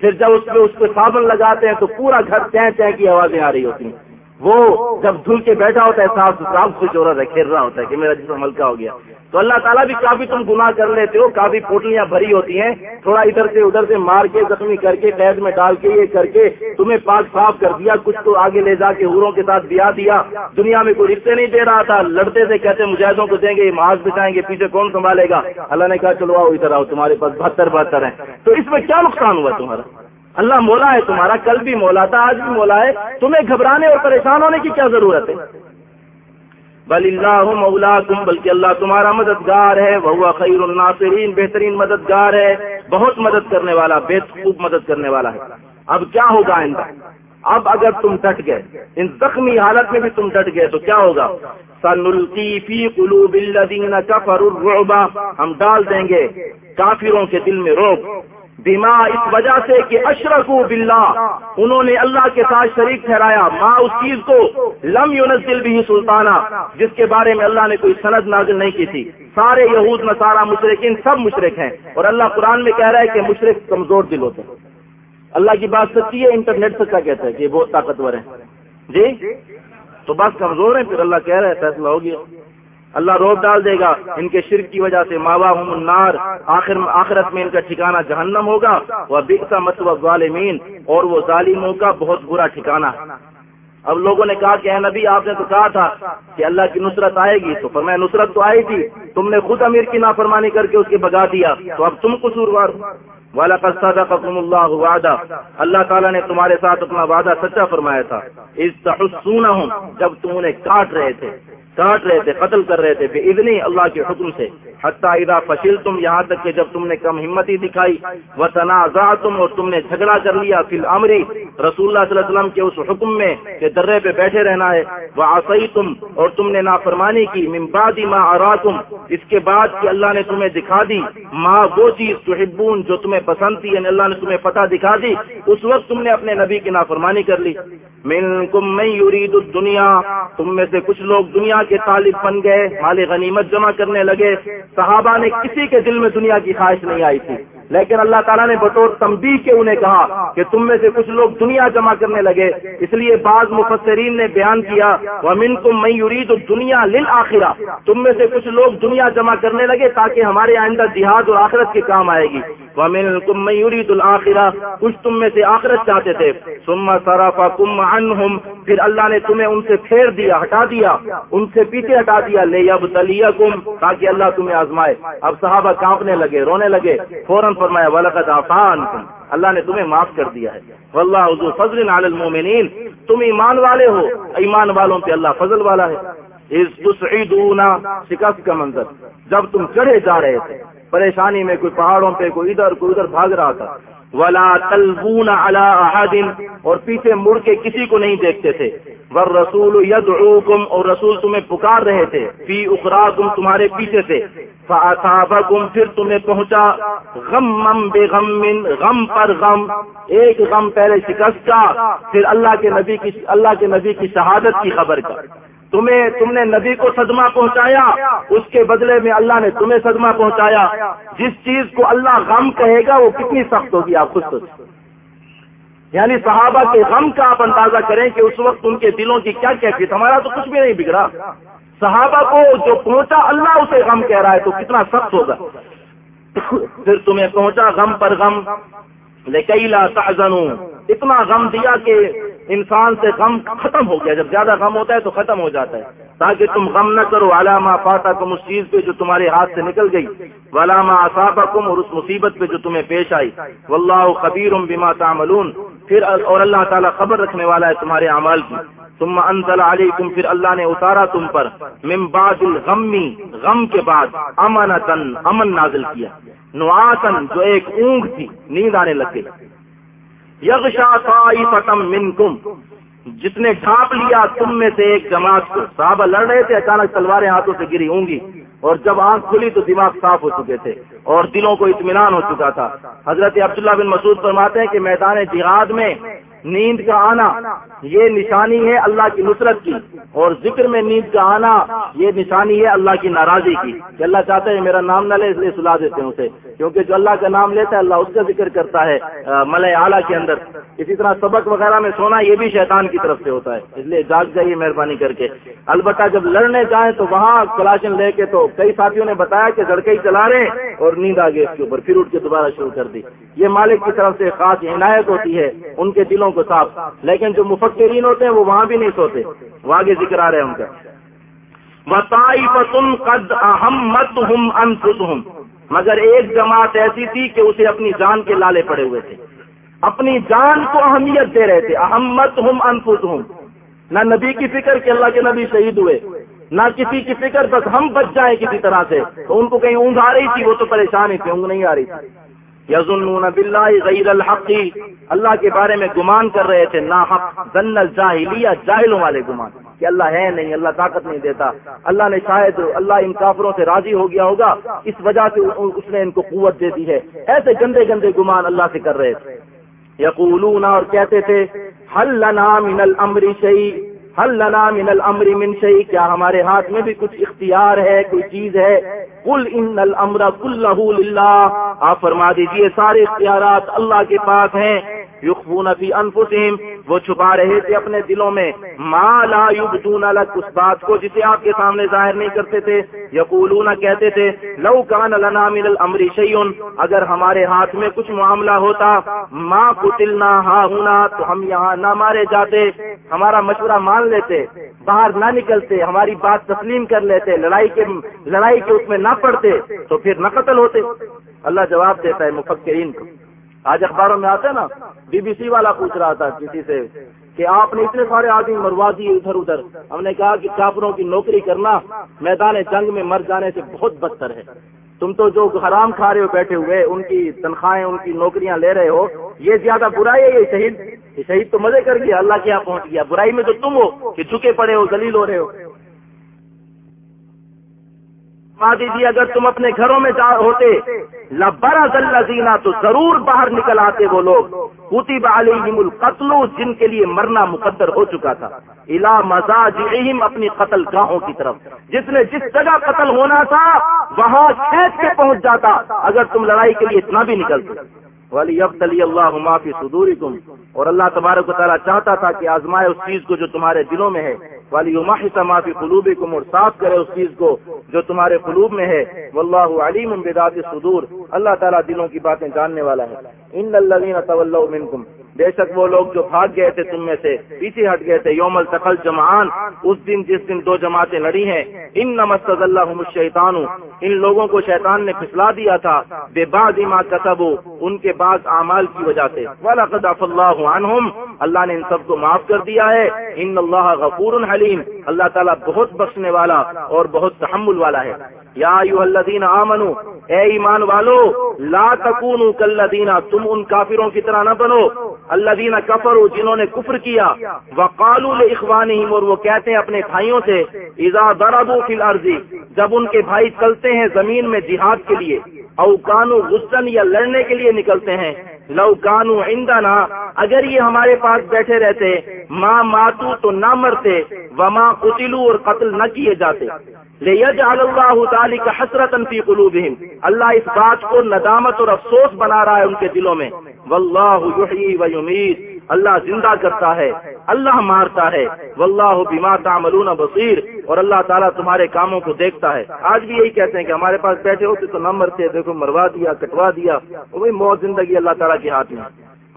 پھر جب اس پہ اس پہ صابن لگاتے ہیں تو پورا گھر چہ چہ کی آوازیں آ رہی ہوتی ہیں۔ وہ جب دھل کے بیٹھا ہوتا ہے، صاف صاف خوش ہو رہا ہے کھیل رہا ہوتا ہے کہ میرا جسم ہلکا ہو گیا۔ تو اللہ تعالیٰ بھی کافی تم گناہ کر لیتے ہو، کافی پوٹلیاں بھری ہوتی ہیں۔ تھوڑا ادھر سے ادھر سے مار کے، زخمی کر کے، قید میں ڈال کے، یہ کر کے تمہیں پاک صاف کر دیا، کچھ تو آگے لے جا کے ہوروں کے ساتھ دیا دیا۔ دنیا میں کوئی رشتے نہیں دے رہا تھا۔ لڑتے تھے کہتے مجاہدوں کو دیں گے ماض بچائیں گے، پیچھے کون سنبھالے گا؟ اللہ نے کہا، چلو آؤ ادھر آؤ، تمہارے پاس بہتر بہتر ہے تو اس میں کیا نقصان ہوا تمہارا؟ اللہ مولا ہے تمہارا، کل بھی مولا تھا، آج بھی مولا ہے۔ تمہیں گھبرانے اور پریشان ہونے کی کیا ضرورت ہے؟ بل اللہ مولا تم بلکہ اللہ تمہارا مددگار ہے وہ خیر الناصرین، بہترین مددگار ہے، بہت مدد کرنے والا، بے خوب مدد کرنے والا ہے۔ اب کیا ہوگا ان اب اگر تم ڈٹ گئے، ان زخمی حالت میں بھی تم ڈٹ گئے، تو کیا ہوگا؟ سنلقی فی قلوب الذین کفروا الرعب۔ ہم ڈال دیں گے کافروں کے دل میں روب بیما اس وجہ سے کہ اشرف باللہ، انہوں نے اللہ کے ساتھ شریک ٹھہرایا۔ ماں اس چیز کو لم یونزل بھی سلطانہ جس کے بارے میں اللہ نے کوئی سند نازل نہیں کی تھی۔ سارے یہود، نصارہ مشرقین سب مشرق ہیں۔ اور اللہ قرآن میں کہہ رہا ہے کہ مشرق کمزور دل ہوتے ہیں۔ اللہ کی بات سچی ہے، انٹرنیٹ سچا کہتا ہے کہ یہ بہت طاقتور ہیں۔ جی؟ تو بس کمزور ہیں، پھر اللہ کہہ رہا ہے فیصلہ ہو گیا۔ اللہ روب ڈال دے گا، ان کے شرک کی وجہ سے ماوا ہوں النار، آخر آخرت میں ان کا ٹھکانہ جہنم ہوگا۔ وہ بکسا مت ظالمین اور وہ ظالموں کا بہت برا ٹھکانہ۔ اب لوگوں نے کہا کہ اے نبی، آپ نے تو کہا تھا کہ اللہ کی نصرت آئے گی، تو پر میں نصرت تو آئی تھی، تم نے خود امیر کی نافرمانی کر کے اس کے بگا دیا، تو اب تم قصوروار والا قصم اللہ وعدہ اللہ تعالیٰ نے تمہارے ساتھ اپنا وعدہ سچا فرمایا تھا۔ اس تحسون ہوں جب تم انہیں کاٹ رہے تھے۔ کاٹ رہے تھے قتل کر رہے تھے بے ادنی اللہ کے حکم سے۔ حتیٰ ادا فشل تم یہاں تک کہ جب تم نے کم ہمتی دکھائی وہ تنازع تم اور تم نے جھگڑا کر لیا فی العمری رسول اللہ صلی اللہ علیہ وسلم کے اس حکم میں کہ درے پہ بیٹھے رہنا ہے۔ وہ آسئی تم اور تم نے نافرمانی کی ممبادی ماں ارا تم اس کے بعد کہ اللہ نے تمہیں دکھا دی۔ ماں وہ چیز تحبون جو تمہیں پسند تھی یعنی اللہ نے تمہیں پتہ دکھا دی، اس وقت تم نے اپنے نبی کی نافرمانی کر لی۔ من کم میں یورید دنیا تم میں سے کچھ لوگ دنیا کے طالب بن گئے، مال غنیمت جمع کرنے لگے۔ صحابہ نے کسی کے دل میں دنیا کی خواہش نہیں آئی تھی۔ لیکن اللہ تعالیٰ نے بطور تمبی کے انہیں کہا کہ تم میں سے کچھ لوگ دنیا جمع کرنے لگے۔ اس لیے بعض مفسرین نے بیان کیا ومن تم میں یورید دنیا لل آخرہ تم میں سے کچھ لوگ دنیا جمع کرنے لگے تاکہ ہمارے آئندہ جہاد اور آخرت کے کام آئے گی۔ کچھ تم میں سے آخرت چاہتے تھے۔ سما سرافا کم ان پھر اللہ نے تمہیں ان سے پھیر دیا، ہٹا دیا، ان سے پیچھے ہٹا دیا۔ لے اب کم تاکہ اللہ تمہیں آزمائے۔ اب صحابہ کانپنے لگے، رونے لگے۔ فوراً فرمایا، ولقد آفان اللہ نے تمہیں معاف کر دیا ہے۔ واللہ حضور فضل علی المومنین تم ایمان والے ہو، ایمان والوں پہ اللہ فضل والا ہے۔ اس شکست کا منظر، جب تم چڑھے جا رہے تھے۔ پریشانی میں کوئی پہاڑوں پہ کوئی ادھر کوئی ادھر بھاگ رہا تھا۔ ولا تلبون على احد اور پیچھے مڑ کے کسی کو نہیں دیکھتے تھے۔ ور رسول یدعوکم اور رسول تمہیں پکار رہے تھے۔ فی اخراکم تمہارے پیچھے سے فاصابکم پھر تمہیں پہنچا غم بے غم غم پر غم۔ ایک غم پہلے شکست کا۔ پھر اللہ کے نبی کی اللہ کے نبی کی شہادت کی خبر کا۔ تمہیں تم نے نبی کو صدمہ پہنچایا، اس کے بدلے میں اللہ نے تمہیں صدمہ پہنچایا۔ جس چیز کو اللہ غم کہے گا، وہ کتنی سخت ہوگی آپ خود سوچ۔ یعنی صحابہ کے غم کا آپ اندازہ کریں کہ اس وقت ان کے دلوں کی کیا کیفیت، ہمارا تو کچھ بھی نہیں بگڑا۔ صحابہ کو جو پہنچا، اللہ اسے غم کہہ رہا ہے، تو کتنا سخت ہوگا۔ پھر تمہیں پہنچا غم پر غم لیکیلا تحزنوں اتنا غم دیا کہ انسان سے غم ختم ہو گیا۔ جب زیادہ غم ہوتا ہے تو ختم ہو جاتا ہے۔ تاکہ تم غم نہ کرو۔ علامہ فاطا کم اس چیز پہ جو تمہارے ہاتھ سے نکل گئی۔ علامہ اصابہ کم اور اس مصیبت پہ جو تمہیں پیش آئی۔ واللہ خبیر بما تعملون۔ پھر اور اللہ تعالیٰ خبر رکھنے والا ہے تمہارے اعمال کی۔ تم انزل علیکم پھر اللہ نے اتارا تم پر۔ من بعد الغمی غم کے بعد۔ امن امن نازل کیا۔ نواسن جو ایک اونگ تھی، نیند آنے لگے یغشا طائفتم منکم جس نے ڈھانپ لیا تم میں سے ایک جماعت کو۔ صحابہ لڑ رہے تھے، اچانک تلواریں ہاتھوں سے گری ہوں گی، اور جب آنکھ کھلی تو دماغ صاف ہو چکے تھے، اور دلوں کو اطمینان ہو چکا تھا۔ حضرت عبداللہ بن مسعود فرماتے ہیں کہ میدان جہاد میں نیند کا آنا، یہ نشانی ہے اللہ کی نصرت کی۔ اور ذکر میں نیند کا آنا، یہ نشانی ہے اللہ کی ناراضی کی۔ کہ اللہ چاہتے ہیں میرا نام نہ لے، اس لیے سلا دیتے ہیں اسے۔ کیونکہ جو اللہ کا نام لیتا ہے، اللہ اس کا ذکر کرتا ہے ملئے اعلیٰ کے اندر۔ اسی طرح سبق وغیرہ میں سونا، یہ بھی شیطان کی طرف سے ہوتا ہے۔ اس لیے جاگ جائیے مہربانی کر کے۔ البتہ جب لڑنے جائیں تو وہاں کلاشن لے کے تو کئی ساتھیوں نے بتایا کہ لڑکے ہی چلا رہے ہیں اور نیند آ گئی اس کے اوپر۔ پھر اٹھ کے دوبارہ شروع کر دی۔ یہ مالک کی طرف سے خاص عنایت ہوتی ہے۔ ان کے دلوں کو صاف۔ لیکن جو مفکرین ہوتے ہیں وہ وہاں بھی نہیں سوتے۔ وہ آگے ذکر آ رہے ہیں ان کا۔ بتائی پتن قد احمد ہم ہوں مگر ایک جماعت ایسی تھی کہ اسے اپنی جان کے لالے پڑے ہوئے تھے۔ اپنی جان کو اہمیت دے رہے تھے۔ احمد ہم انفس نہ نبی کی فکر کہ اللہ کے نبی شہید ہوئے۔ نہ کسی کی فکر بس ہم بچ جائیں کسی طرح سے۔ تو ان کو کہیں اونگ آ رہی تھی، وہ تو پریشان ہی تھی اونگ نہیں آ رہی تھی۔ یزنون باللہ غیر الحق. اللہ کے بارے میں گمان کر رہے تھے نا حق ذن الجاہلیہ، جاہلوں والے گمان. کہ اللہ ہے نہیں، اللہ طاقت نہیں دیتا. اللہ نے شاید اللہ ان کافروں سے راضی ہو گیا ہوگا، اس وجہ سے اس نے ان کو قوت دے دی ہے. ایسے گندے گندے گمان اللہ سے کر رہے تھے. یقولون اور کہتے تھے حل لنا من الامر شیء؟ حل لنا من الامر من شیء کیا ہمارے ہاتھ میں بھی کچھ اختیار ہے، کوئی چیز ہے؟ کل ان المر کل للہ آپ فرما دیجیے، سارے اختیارات اللہ کے پاس ہیں۔ یخفون فی انفسہم، وہ چھپا رہے تھے اپنے دلوں میں۔ ما لا یبدون لک اس بات کو جسے آپ کے سامنے ظاہر نہیں کرتے تھے۔ یقولون کہتے تھے، لو کان لنا من الامر شیئن، اگر ہمارے ہاتھ میں کچھ معاملہ ہوتا، ما قتلنا ہا ہونا، تو ہم یہاں نہ مارے جاتے۔ ہمارا مشورہ مان لیتے، باہر نہ نکلتے، ہماری بات تسلیم کر لیتے، لڑائی کے لڑائی کے اس میں نہ پڑتے، تو پھر نہ قتل ہوتے۔ اللہ جواب دیتا ہے، مفکرین کو۔ آج اخباروں میں آتے نا، بی بی سی والا پوچھ رہا تھا کسی سے کہ آپ نے اتنے سارے آدمی مروا دیے ادھر ادھر۔ ہم نے کہا کہ کافروں کی نوکری کرنا میدان جنگ میں مر جانے سے بہت بدتر ہے۔ تم تو جو حرام کھا رہے ہو بیٹھے ہوئے، ان کی تنخواہیں، ان کی نوکریاں لے رہے ہو، یہ زیادہ برائی ہے یہ شہید؟ یہ شہید تو مزے کر گیا، اللہ کیا پہنچ گیا۔ برائی میں تو تم ہو کہ چکے پڑے ہو دلیل ہو رہے ہو۔ دیجیے اگر تم اپنے گھروں میں جا ہوتے لبرا زینا تو ضرور باہر نکل آتے وہ لوگ۔ کوتی علیہم القتل، جن کے لیے مرنا مقدر ہو چکا تھا۔ الا مزاج اپنی قتل گاہوں کی طرف۔ جس نے جس جگہ قتل ہونا تھا، وہاں کھیت کے پہنچ جاتا۔ اگر تم لڑائی کے لیے اتنا بھی نکلتے۔ والی اب تلی اللہ معافی سدوری اور اللہ تبارک و تعالیٰ چاہتا تھا کہ آزمائے اس چیز کو جو تمہارے دلوں میں ہے۔ والی عماحت معافی قلوبی اور صاف کرے اس چیز کو جو تمہارے قلوب میں ہے۔ واللہ علیم بدات صدور اللہ تعالیٰ دلوں کی باتیں جاننے والا ہے۔ ان الذین تولوا منکم بے شک وہ لوگ جو بھاگ گئے تھے تم میں سے، پیچھے ہٹ گئے تھے، یوم التقل جمعان، اس دن جس دن دو جماعتیں لڑی ہیں ان نمست اللہ شیطان ان لوگوں کو شیطان نے پھسلا دیا تھا، بے بعد ما کسب ان کے بعد اعمال کی وجہ سے۔ وَلَقَدْ عَفَ اللہ نے ان سب کو معاف کر دیا ہے۔ ان اللہ غفور حلیم اللہ تعالیٰ بہت بخشنے والا اور بہت تحمل والا ہے۔ یا ایوہ الذین اے ایمان والو، لا تکون کلدینہ تم ان کافروں کی طرح نہ بنو۔ اللہ دینا کفر جنہوں نے کفر کیا، وقالوا لاخوانهم اور وہ کہتے ہیں اپنے بھائیوں سے، اذا فی جب ان کے بھائی چلتے ہیں زمین میں جہاد کے لیے او کانو غسن یا لڑنے کے لیے نکلتے ہیں، لو کانو عندنا، اگر یہ ہمارے پاس بیٹھے رہتے ماں ماتو تو نہ مرتے، وما قتلوا اور قتل نہ کیے جاتے۔ لیجعل اللہ تعالی کا حسرت فی قلوبہم اللہ اس بات کو ندامت اور افسوس بنا رہا ہے ان کے دلوں میں۔ واللہ یحیی و یمیت۔ اللہ زندہ کرتا ہے، اللہ مارتا ہے۔ واللہ بما تعملون بصیر۔ اور اللہ تعالیٰ تمہارے کاموں کو دیکھتا ہے۔ آج بھی یہی کہتے ہیں کہ ہمارے پاس بیٹھے ہوتے تو نہ مرتے دیکھو مروا دیا، کٹوا دیا۔ وہی موت زندگی اللہ تعالیٰ کے ہاتھ میں۔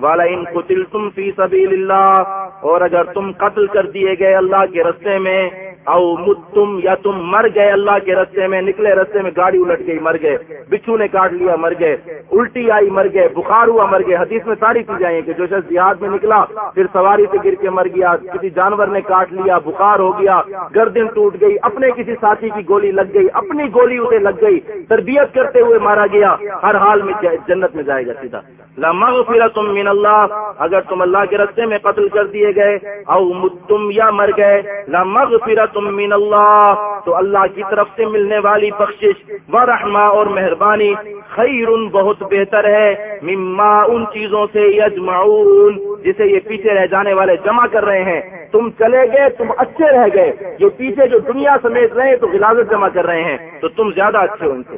والا ان قتل تم فی سبیل اللہ اور اگر تم قتل کر دیے گئے اللہ کے رستے میں او مت تم یا تم مر گئے اللہ کے رستے میں، نکلے رستے میں گاڑی الٹ گئی، مر گئے۔ بچھو نے کاٹ لیا، مر گئے۔ الٹی آئی، مر گئے۔ بخار ہوا، مر گئے۔ حدیث میں ساری چیزیں آئی کہ جو شخص دیہات میں نکلا، پھر سواری سے گر کے مر گیا، کسی جانور نے کاٹ لیا، بخار ہو گیا، گردن ٹوٹ گئی، اپنے کسی ساتھی کی گولی لگ گئی، اپنی گولی اسے لگ گئی۔ تربیت کرتے ہوئے مارا گیا۔ ہر حال میں جنت میں جائے گا سیدھا۔ لمغ تم من اللہ۔ اگر تم اللہ کے رستے میں قتل کر دیے گئے او تم یا مر گئے۔ لمغ تم من اللہ، تو اللہ کی طرف سے ملنے والی بخشش و رحما اور مہربانی خیر بہت بہتر ہے، مما ان چیزوں سے یجمعون، جسے یہ پیچھے رہ جانے والے جمع کر رہے ہیں۔ تم چلے گئے، تم اچھے رہ گئے۔ جو پیچھے جو دنیا سمیت رہے، تو غلازت جمع کر رہے ہیں۔ تو تم زیادہ اچھے ہو ان سے۔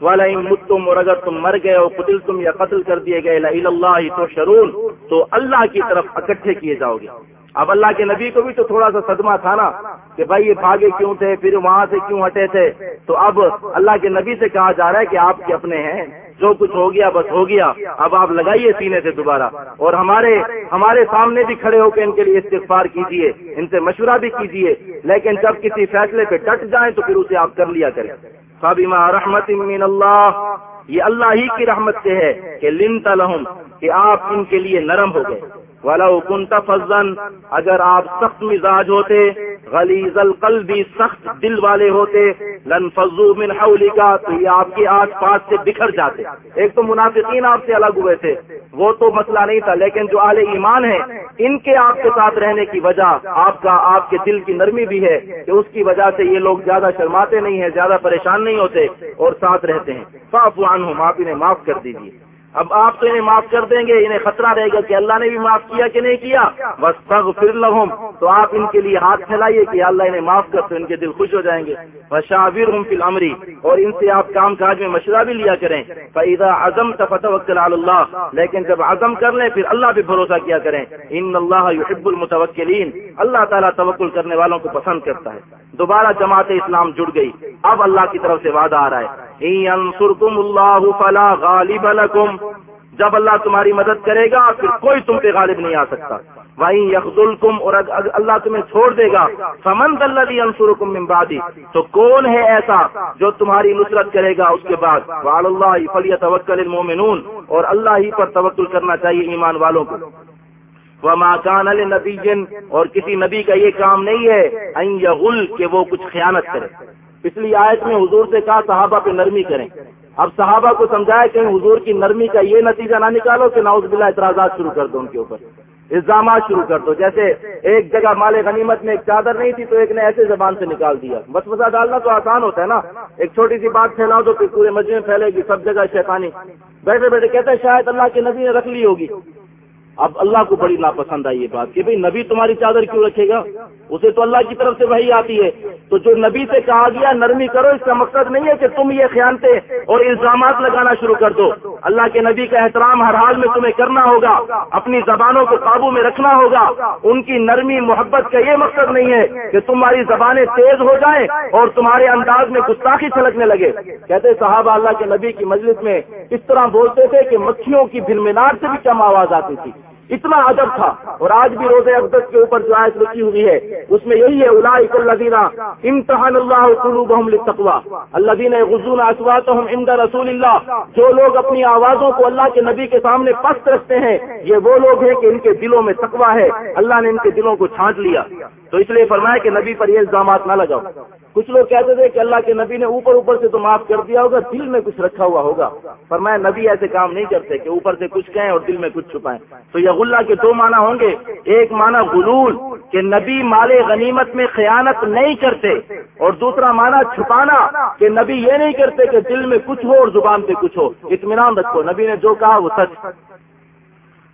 والا تم اور اگر تم مر گئے ہو قتل تم یا قتل کر دیے گئے اللہ تو شرون تو اللہ کی طرف اکٹھے کیے جاؤ گے۔ اب اللہ کے نبی کو بھی تو تھوڑا سا صدمہ تھا نا کہ بھائی یہ بھاگے کیوں تھے، پھر وہاں سے کیوں ہٹے تھے؟ تو اب اللہ کے نبی سے کہا جا رہا ہے کہ آپ کے اپنے ہیں، جو کچھ ہو گیا بس ہو گیا، اب آپ لگائیے سینے سے دوبارہ۔ اور ہمارے ہمارے سامنے بھی کھڑے ہو کے ان کے لیے استغفار کیجیے ان سے مشورہ بھی کیجیے لیکن جب کسی فیصلے پہ ڈٹ جائیں تو پھر اسے آپ کر لیا کریں۔ فبما رحمت من اللہ یہ اللہ ہی کی رحمت سے ہے کہ لن تلحم کہ آپ ان کے لیے نرم ہو گئے۔ والا کنتا فضن اگر آپ سخت مزاج ہوتے، غلیظ القلب بھی سخت دل والے ہوتے، لن فضو من حولی کا تو یہ آپ کے آس پاس سے بکھر جاتے۔ ایک تو منافقین آپ سے الگ ہوئے تھے، وہ تو مسئلہ نہیں تھا، لیکن جو اہل ایمان ہیں، ان کے آپ کے ساتھ رہنے کی وجہ آپ کا، آپ کے دل کی نرمی بھی ہے کہ اس کی وجہ سے یہ لوگ زیادہ شرماتے نہیں ہیں، زیادہ پریشان نہیں ہوتے اور ساتھ رہتے ہیں۔ صاف ہوں آپ انہیں معاف کر دیجیے اب آپ تو انہیں معاف کر دیں گے، انہیں خطرہ رہے گا کہ اللہ نے بھی معاف کیا کہ نہیں کیا۔ بس سب پھر لہم تو آپ ان کے لیے ہاتھ پھیلائیے کہ اللہ انہیں معاف کر تو ان کے دل خوش ہو جائیں گے۔ بشاور ہوں فی العمری اور ان سے آپ کام کاج میں مشورہ بھی لیا کریں۔ فیضا اعظم تفت وکل اللہ لیکن جب عزم کر لیں، پھر اللہ پہ بھروسہ کیا کریں۔ ان اللہ یحب المتوکلین اللہ تعالیٰ توکل کرنے والوں کو پسند کرتا ہے۔ دوبارہ جماعت اسلام جڑ گئی۔ اب اللہ کی طرف سے وعدہ آ رہا ہے۔ اللہ فلا غالب لکم جب اللہ تمہاری مدد کرے گا، پھر کوئی تم پہ غالب نہیں آ سکتا۔ وہیں یخد الکم اور اللہ تمہیں چھوڑ دے گا سمند اللہ انصر بعدی تو کون ہے ایسا جو تمہاری نصرت کرے گا اس کے بعد؟ وال اللہ فلی توکل المومنون اور اللہ ہی پر توکل کرنا چاہیے ایمان والوں کو۔ وہ ماکان نبی اور کسی نبی کا یہ کام نہیں ہے غل کہ وہ کچھ خیانت کرے۔ پچھلی آیت میں حضور سے کہا صحابہ پہ نرمی کریں۔ اب صحابہ کو سمجھایا کہ حضور کی نرمی کا یہ نتیجہ نہ نکالو کہ ناؤز بلا اعتراضات شروع کر دو ان کے اوپر۔ الزامات شروع کر دو۔ جیسے ایک جگہ مال غنیمت میں ایک چادر نہیں تھی تو ایک نے ایسے زبان سے نکال دیا۔ بس مسا ڈالنا تو آسان ہوتا ہے نا۔ ایک چھوٹی سی بات پھیلاؤ تو پھر پورے مجمے پھیلے گی، سب جگہ شیطانی۔ بیٹھے بیٹھے کہتے ہیں، شاید اللہ کے نبی نے رکھ لی ہوگی۔ اب اللہ کو بڑی ناپسند آئی یہ بات کہ بھئی نبی تمہاری چادر کیوں رکھے گا؟ اسے تو اللہ کی طرف سے وہی آتی ہے۔ تو جو نبی سے کہا گیا نرمی کرو، اس کا مقصد نہیں ہے کہ تم یہ خیانتے اور الزامات لگانا شروع کر دو۔ اللہ کے نبی کا احترام ہر حال میں تمہیں کرنا ہوگا، اپنی زبانوں کو قابو میں رکھنا ہوگا۔ ان کی نرمی، محبت کا یہ مقصد نہیں ہے کہ تمہاری زبانیں تیز ہو جائیں اور تمہارے انداز میں گستاخی چھلکنے لگے۔ کہتے صحابہ اللہ کے نبی کی مجلس میں اس طرح بولتے تھے کہ مکھیوں کی بھلمینار سے بھی کم آواز آتی تھی۔ اتنا ادب تھا۔ اور آج بھی روزے اقدس کے اوپر جو آیت لکھی ہوئی ہے، اس میں یہی ہے الاک الدینہ امتحان اللہ قلوبهم للتقوى الذين يغضون اصواتهم عند رسول اللہ۔ جو لوگ اپنی آوازوں کو اللہ کے نبی کے سامنے پست رکھتے ہیں، یہ وہ لوگ ہیں کہ ان کے دلوں میں تقوی ہے۔ اللہ نے ان کے دلوں کو چھانٹ لیا۔ تو اس لیے فرمایا کہ نبی پر یہ الزامات نہ لگاؤ۔ کچھ لوگ کہتے تھے کہ اللہ کے نبی نے اوپر اوپر سے تو معاف کر دیا ہوگا، دل میں کچھ رکھا ہوا ہوگا۔ پر میں نبی ایسے کام نہیں کرتے کہ اوپر سے کچھ کہیں اور دل میں کچھ چھپائیں۔ تو یہ غلہ کے دو معنی ہوں گے۔ ایک معنی غلول، کہ نبی مال غنیمت میں خیانت نہیں کرتے۔ اور دوسرا معنی چھپانا، کہ نبی یہ نہیں کرتے کہ دل میں کچھ ہو اور زبان پہ کچھ ہو۔ اطمینان رکھو، نبی نے جو کہا وہ سچ۔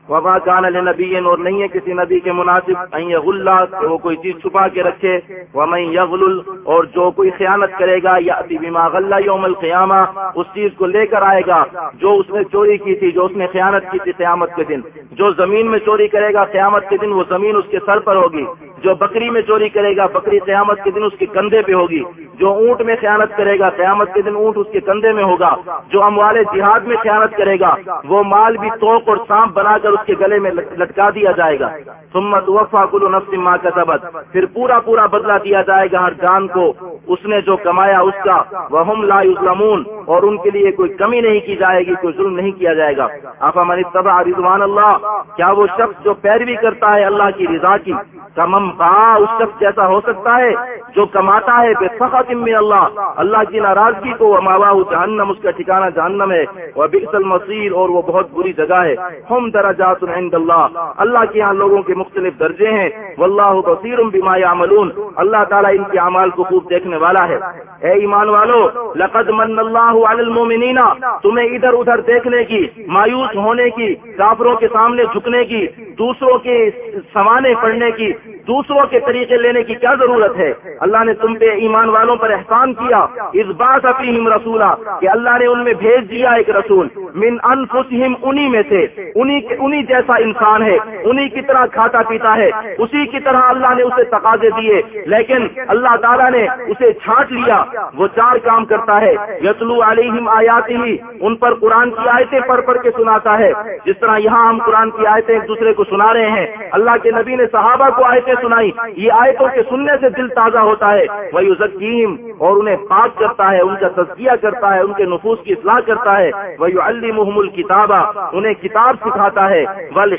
وبا کان نبی اور نہیں ہے کسی نبی کے مناسب غلہ وہ کوئی چیز چھپا کے رکھے۔ ومن یغل اور جو کوئی خیانت کرے گا یا بیما غلہ یوم القیامہ، اس چیز کو لے کر آئے گا جو اس نے چوری کی تھی، جو اس نے خیانت کی تھی قیامت کے دن۔ جو زمین میں چوری کرے گا قیامت کے دن، وہ زمین اس کے سر پر ہوگی۔ جو بکری میں چوری کرے گا، بکری قیامت کے دن اس کے کندھے پہ ہوگی۔ جو اونٹ میں خیانت کرے گا، قیامت کے دن اونٹ اس کے کندھے میں ہوگا۔ جو اموال جہاد میں خیانت کرے گا، وہ مال بھی توق اور سانپ بنا کر اس کے گلے میں لٹکا دیا جائے گا۔ سمت وفا کل نفس ماں کا سبق پھر پورا پورا بدلا دیا جائے گا ہر جان کو۔ اس نے جو کمایا اس کا۔ وہ لا یسلمون اور ان کے لیے کوئی کمی نہیں کی جائے گی، کوئی ظلم نہیں کیا جائے گا۔ آپ ہماری تبا رضوان اللہ کیا وہ شخص جو پیروی کرتا ہے اللہ کی رضا کی؟ کمم اس شخص جیسا ہو سکتا ہے جو کماتا ہے بے فخت من اللہ۔ اللہ کی ناراضگی کو وہ ماوا جہنم اس کا ٹھکانا جہنم ہے۔ وہ بکسل مسیر اور وہ بہت بری جگہ ہے۔ ہم درجہ درجات عند اللہ اللہ کے یہاں لوگوں کے مختلف درجے ہیں۔ واللہ بصیر بما یعملون اللہ تعالیٰ ان کے اعمال کو خوب دیکھنے والا ہے۔ اے ایمان والو، لقد من اللہ علی المؤمنین تمہیں ادھر ادھر دیکھنے کی، مایوس ہونے کی، کافروں کے سامنے جھکنے کی دوسروں کے سوانے پڑھنے کی، دوسروں کے طریقے لینے کی کیا ضرورت ہے؟ اللہ نے تم پہ ایمان والوں پر احسان کیا۔ اس بات افیم رسولہ کہ اللہ نے ان میں بھیج دیا ایک رسول۔ من انفسہم، انہی میں سے۔ انہی انہی جیسا انسان ہے۔ انہی کی طرح کھاتا پیتا ہے۔ اسی کی طرح اللہ نے اسے تقاضے دیے۔ لیکن اللہ تعالیٰ نے اسے چھانٹ لیا۔ وہ چار کام کرتا ہے۔ یتلو علیہم آیاتی ہی ان پر قرآن کی آیتیں پڑھ پڑھ کے سناتا ہے۔ جس طرح یہاں ہم قرآن کی آیتیں ایک دوسرے کو سنا رہے ہیں۔ اللہ کے نبی نے صحابہ کو آیتیں سنائی۔ یہ آیتوں کے سننے سے دل تازہ ہوتا ہے۔ وہی ذکیم اور انہیں پاک کرتا ہے، ان کا تزکیہ کرتا ہے، ان کے نفوس کی اصلاح کرتا ہے۔ وہی علی محمل کتابہ انہیں کتاب سکھاتا ہے۔ ول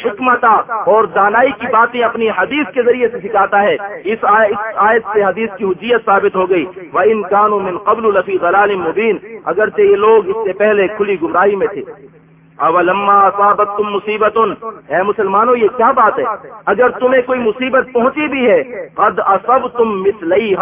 اور دانائی کی باتیں اپنی حدیث کے ذریعے سے سکھاتا ہے۔ اس آیت سے حدیث کی حجیت ثابت ہو گئی۔ وہ ان قانون قبل الفی غلال مبین اگرچہ یہ لوگ اس سے پہلے کھلی گمراہی میں تھے۔ اولما اصابت تم مصیبت اے مسلمانوں، یہ کیا بات ہے؟ اگر تمہیں کوئی مصیبت پہنچی بھی ہے، قد اصب تم مسلئی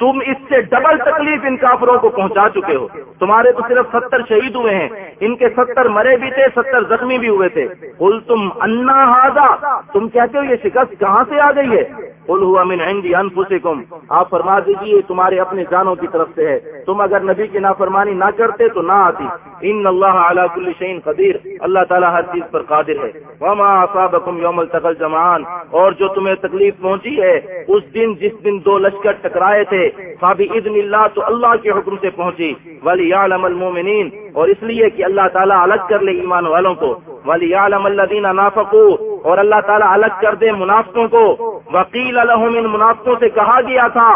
تم اس سے ڈبل تکلیف ان کافروں کو پہنچا چکے ہو۔ تمہارے تو صرف ستر شہید ہوئے ہیں۔ ان کے ستر مرے بھی تھے، ستر زخمی بھی ہوئے تھے۔ کل تم انا ہاضا تم کہتے ہو یہ شکست کہاں سے آ گئی ہے؟ کل ہوا من عندی انفسکم۔ آپ فرما دیجیے تمہارے اپنے جانوں کی طرف سے ہے۔ تم اگر نبی کی نافرمانی نہ کرتے تو نہ آتی۔ ان اللہ علی کل شین قدیر۔ اللہ تعالیٰ ہر چیز پر قادر ہے۔ وما اصابکم یوم التقل جمان اور جو تمہیں تکلیف پہنچی ہے، اس دن جس دن دو لشکر ٹکرائے تھے فابی اذن اللہ تو اللہ کے حکم سے پہنچی۔ ولی عالم المومنین اور اس لیے کہ اللہ تعالیٰ الگ کر لے ایمان والوں کو۔ ولی عالم اللہ دینا نافقو اور اللہ تعالیٰ الگ کر دے منافقوں کو۔ وکیل الحم ان منافقوں سے کہا گیا تھا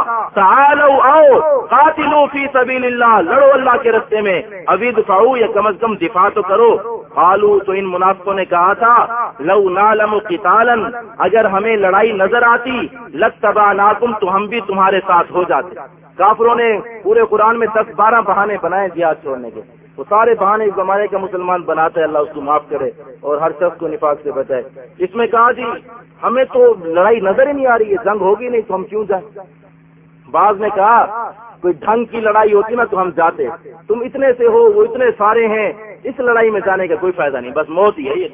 آؤ قاتلو فی سبیل اللہ لڑو اللہ کے رستے میں۔ ابھی دفاعو یا کم از کم دفاع تو کرو۔ قالو تو ان منافقوں نے کہا تھا، لو نالم قتالا۔ اگر ہمیں لڑائی نظر آتی لگ تبا تو ہم بھی تمہارے ساتھ ہو جاتے۔ کافروں نے پورے قرآن میں دس بارہ بہانے بنائے جہاد چھوڑنے کے۔ وہ سارے بہانے اس زمانے کا مسلمان بناتا ہے، اللہ اس کو معاف کرے اور ہر شخص کو نفاق سے بچائے۔ اس میں کہا جی ہمیں تو لڑائی نظر ہی نہیں آ رہی ہے، جنگ ہوگی نہیں تو ہم کیوں جائیں؟ بعض نے کہا، کوئی ڈھنگ کی لڑائی ہوتی نا تو ہم جاتے۔ تم اتنے سے ہو، وہ اتنے سارے ہیں، اس لڑائی میں جانے کا کوئی فائدہ نہیں، بس موت ہی ہے یہ۔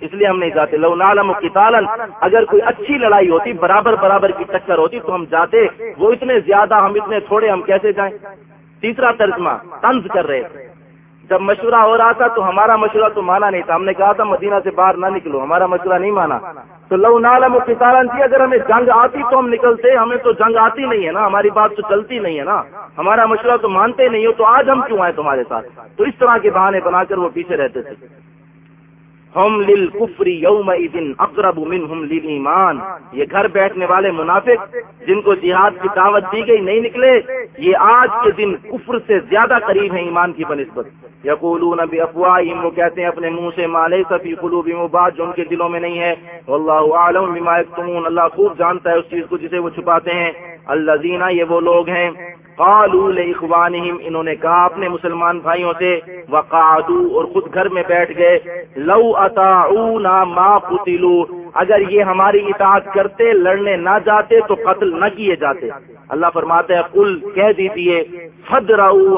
اس لیے ہم نہیں جاتے۔ لو نالم کی اگر کوئی اچھی لڑائی ہوتی، برابر برابر کی ٹکر ہوتی تو ہم جاتے۔ وہ اتنے زیادہ، ہم اتنے تھوڑے، ہم کیسے جائیں؟ تیسرا ترجمہ، طنز کر رہے۔ تھے جب مشورہ ہو رہا تھا تو ہمارا مشورہ تو مانا نہیں تھا۔ ہم نے کہا تھا مدینہ سے باہر نہ نکلو، ہمارا مشورہ نہیں مانا۔ تو لو نالم کسان تھی جی اگر ہمیں جنگ آتی تو ہم نکلتے، ہمیں تو جنگ آتی نہیں ہے نا، ہماری بات تو چلتی نہیں ہے نا۔ ہمارا مشورہ تو مانتے نہیں ہو، تو آج ہم کیوں آئے تمہارے ساتھ؟ تو اس طرح کے بہانے بنا کر وہ پیچھے رہتے تھے۔ ہم لل کفری یوم اقرب منہم ایمان یہ گھر بیٹھنے والے منافق جن کو جہاد کی دعوت دی گئی نہیں نکلے، یہ آج کے دن کفر سے زیادہ قریب ہیں ایمان کی بنسبت۔ یقولون بافواہم وہ کہتے ہیں اپنے منہ سے مالے فی قلوبہم بات جو ان کے دلوں میں نہیں ہے۔ واللہ اعلم بما یکتمون، اللہ خوب جانتا ہے اس چیز کو جسے وہ چھپاتے ہیں۔ اللہ یہ وہ لوگ ہیں قالوا لاخوانهم انہوں نے کہا اپنے مسلمان بھائیوں سے، وقعدوا اور خود گھر میں بیٹھ گئے، لو اطاعونا ما قتلوا اگر یہ ہماری اطاعت کرتے، لڑنے نہ جاتے تو قتل نہ کیے جاتے۔ اللہ فرماتے ہیں، قل کہہ دیجیے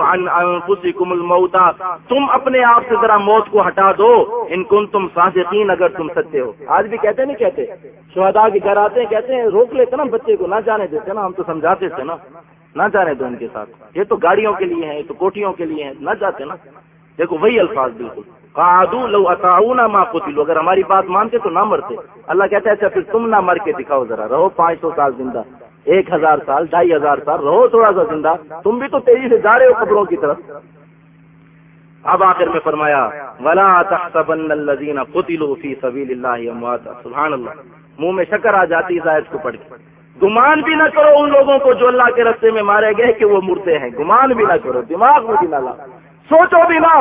عن انفسکم الموت۔ تم اپنے آپ سے ذرا موت کو ہٹا دو۔ ان کن تم صادقین، اگر تم سچے ہو۔ آج بھی کہتے نہیں کہتے؟ شہداء کے گھر آتے ہیں، کہتے ہیں، روک لیتے نا بچے کو، نہ جانے دیتے نا، ہم تو سمجھاتے تھے نا۔ نہ جانے دو ان کے ساتھ۔ یہ تو گاڑیوں کے لیے ہیں، یہ تو کوٹیوں کے لیے ہیں، نہ جاتے نا۔ دیکھو، وہی الفاظ بالکل۔ قعدو لو اتاؤنا ما قتلوا۔ اگر ہماری بات مانتے تو نہ مرتے۔ اللہ کہتا ہے اچھا پھر تم نہ مر کے دکھاؤ ذرا۔ رہو پانچ سو سال زندہ۔ ایک ہزار سال، ڈھائی ہزار سال۔ رہو تھوڑا سا زندہ۔ تم بھی تو تیزی سے جا رہے ہو قبروں کی طرف۔ اب آخر میں فرمایا، ولا تحسبن الذين قتلوا في سبيل الله امواتا سبحان اللہ۔ منہ میں شکر آ جاتی ہے کو پڑھ کے گمان بھی نہ کرو ان لوگوں کو جو اللہ کے رستے میں مارے گئے کہ وہ مردے ہیں۔ گمان بھی نہ کرو، دماغ میں بھی نہ لا سوچو بھی نہ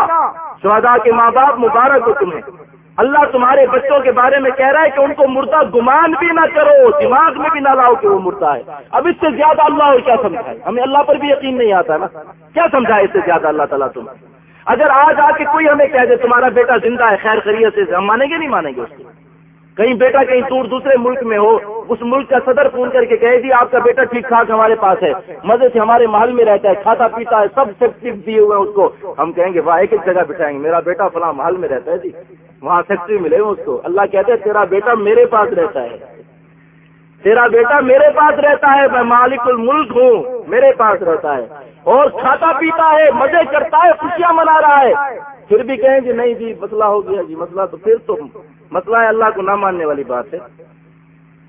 شہدا کے ماں باپ مبارک ہو تمہیں۔ اللہ تمہارے بچوں کے بارے میں کہہ رہا ہے کہ ان کو مردہ گمان بھی نہ کرو، دماغ میں بھی نہ لاؤ کہ وہ مردہ ہے۔ اب اس سے زیادہ اللہ اور کیا سمجھائے ہمیں اللہ پر بھی یقین نہیں آتا نا۔ کیا سمجھائے اس سے زیادہ اللہ تعالیٰ تم؟ اگر آج آ کے کوئی ہمیں کہہ دے تمہارا بیٹا زندہ ہے، خیر خرید سے ہم مانیں گے نہیں مانیں گے اس کو؟ کہیں بیٹا کہیں دور دوسرے ملک میں ہو، اس ملک کا صدر فون کر کے کہے جی آپ کا بیٹا ٹھیک ٹھاک ہمارے پاس ہے۔ مزے سے ہمارے محل میں رہتا ہے، کھاتا پیتا ہے، سب سیکٹری دیے ہوئے ہیں اس کو۔ ہم کہیں گے وہاں ایک ایک جگہ بٹھائیں گے۔ میرا بیٹا فلاں محل میں رہتا ہے جی۔ وہاں سیکٹری ملے اس کو۔ اللہ کہتے ہیں، تیرا بیٹا میرے پاس رہتا ہے۔ تیرا بیٹا میرے پاس رہتا ہے، میں مالک الملک ہوں، میرے پاس رہتا ہے۔ اور کھاتا پیتا ہے، مزے کرتا ہے، خوشیاں منا رہا ہے۔ پھر بھی کہیں جی نہیں جی مسئلہ ہو گیا جی مسئلہ تو پھر تو مسئلہ ہے، اللہ کو نہ ماننے والی بات ہے۔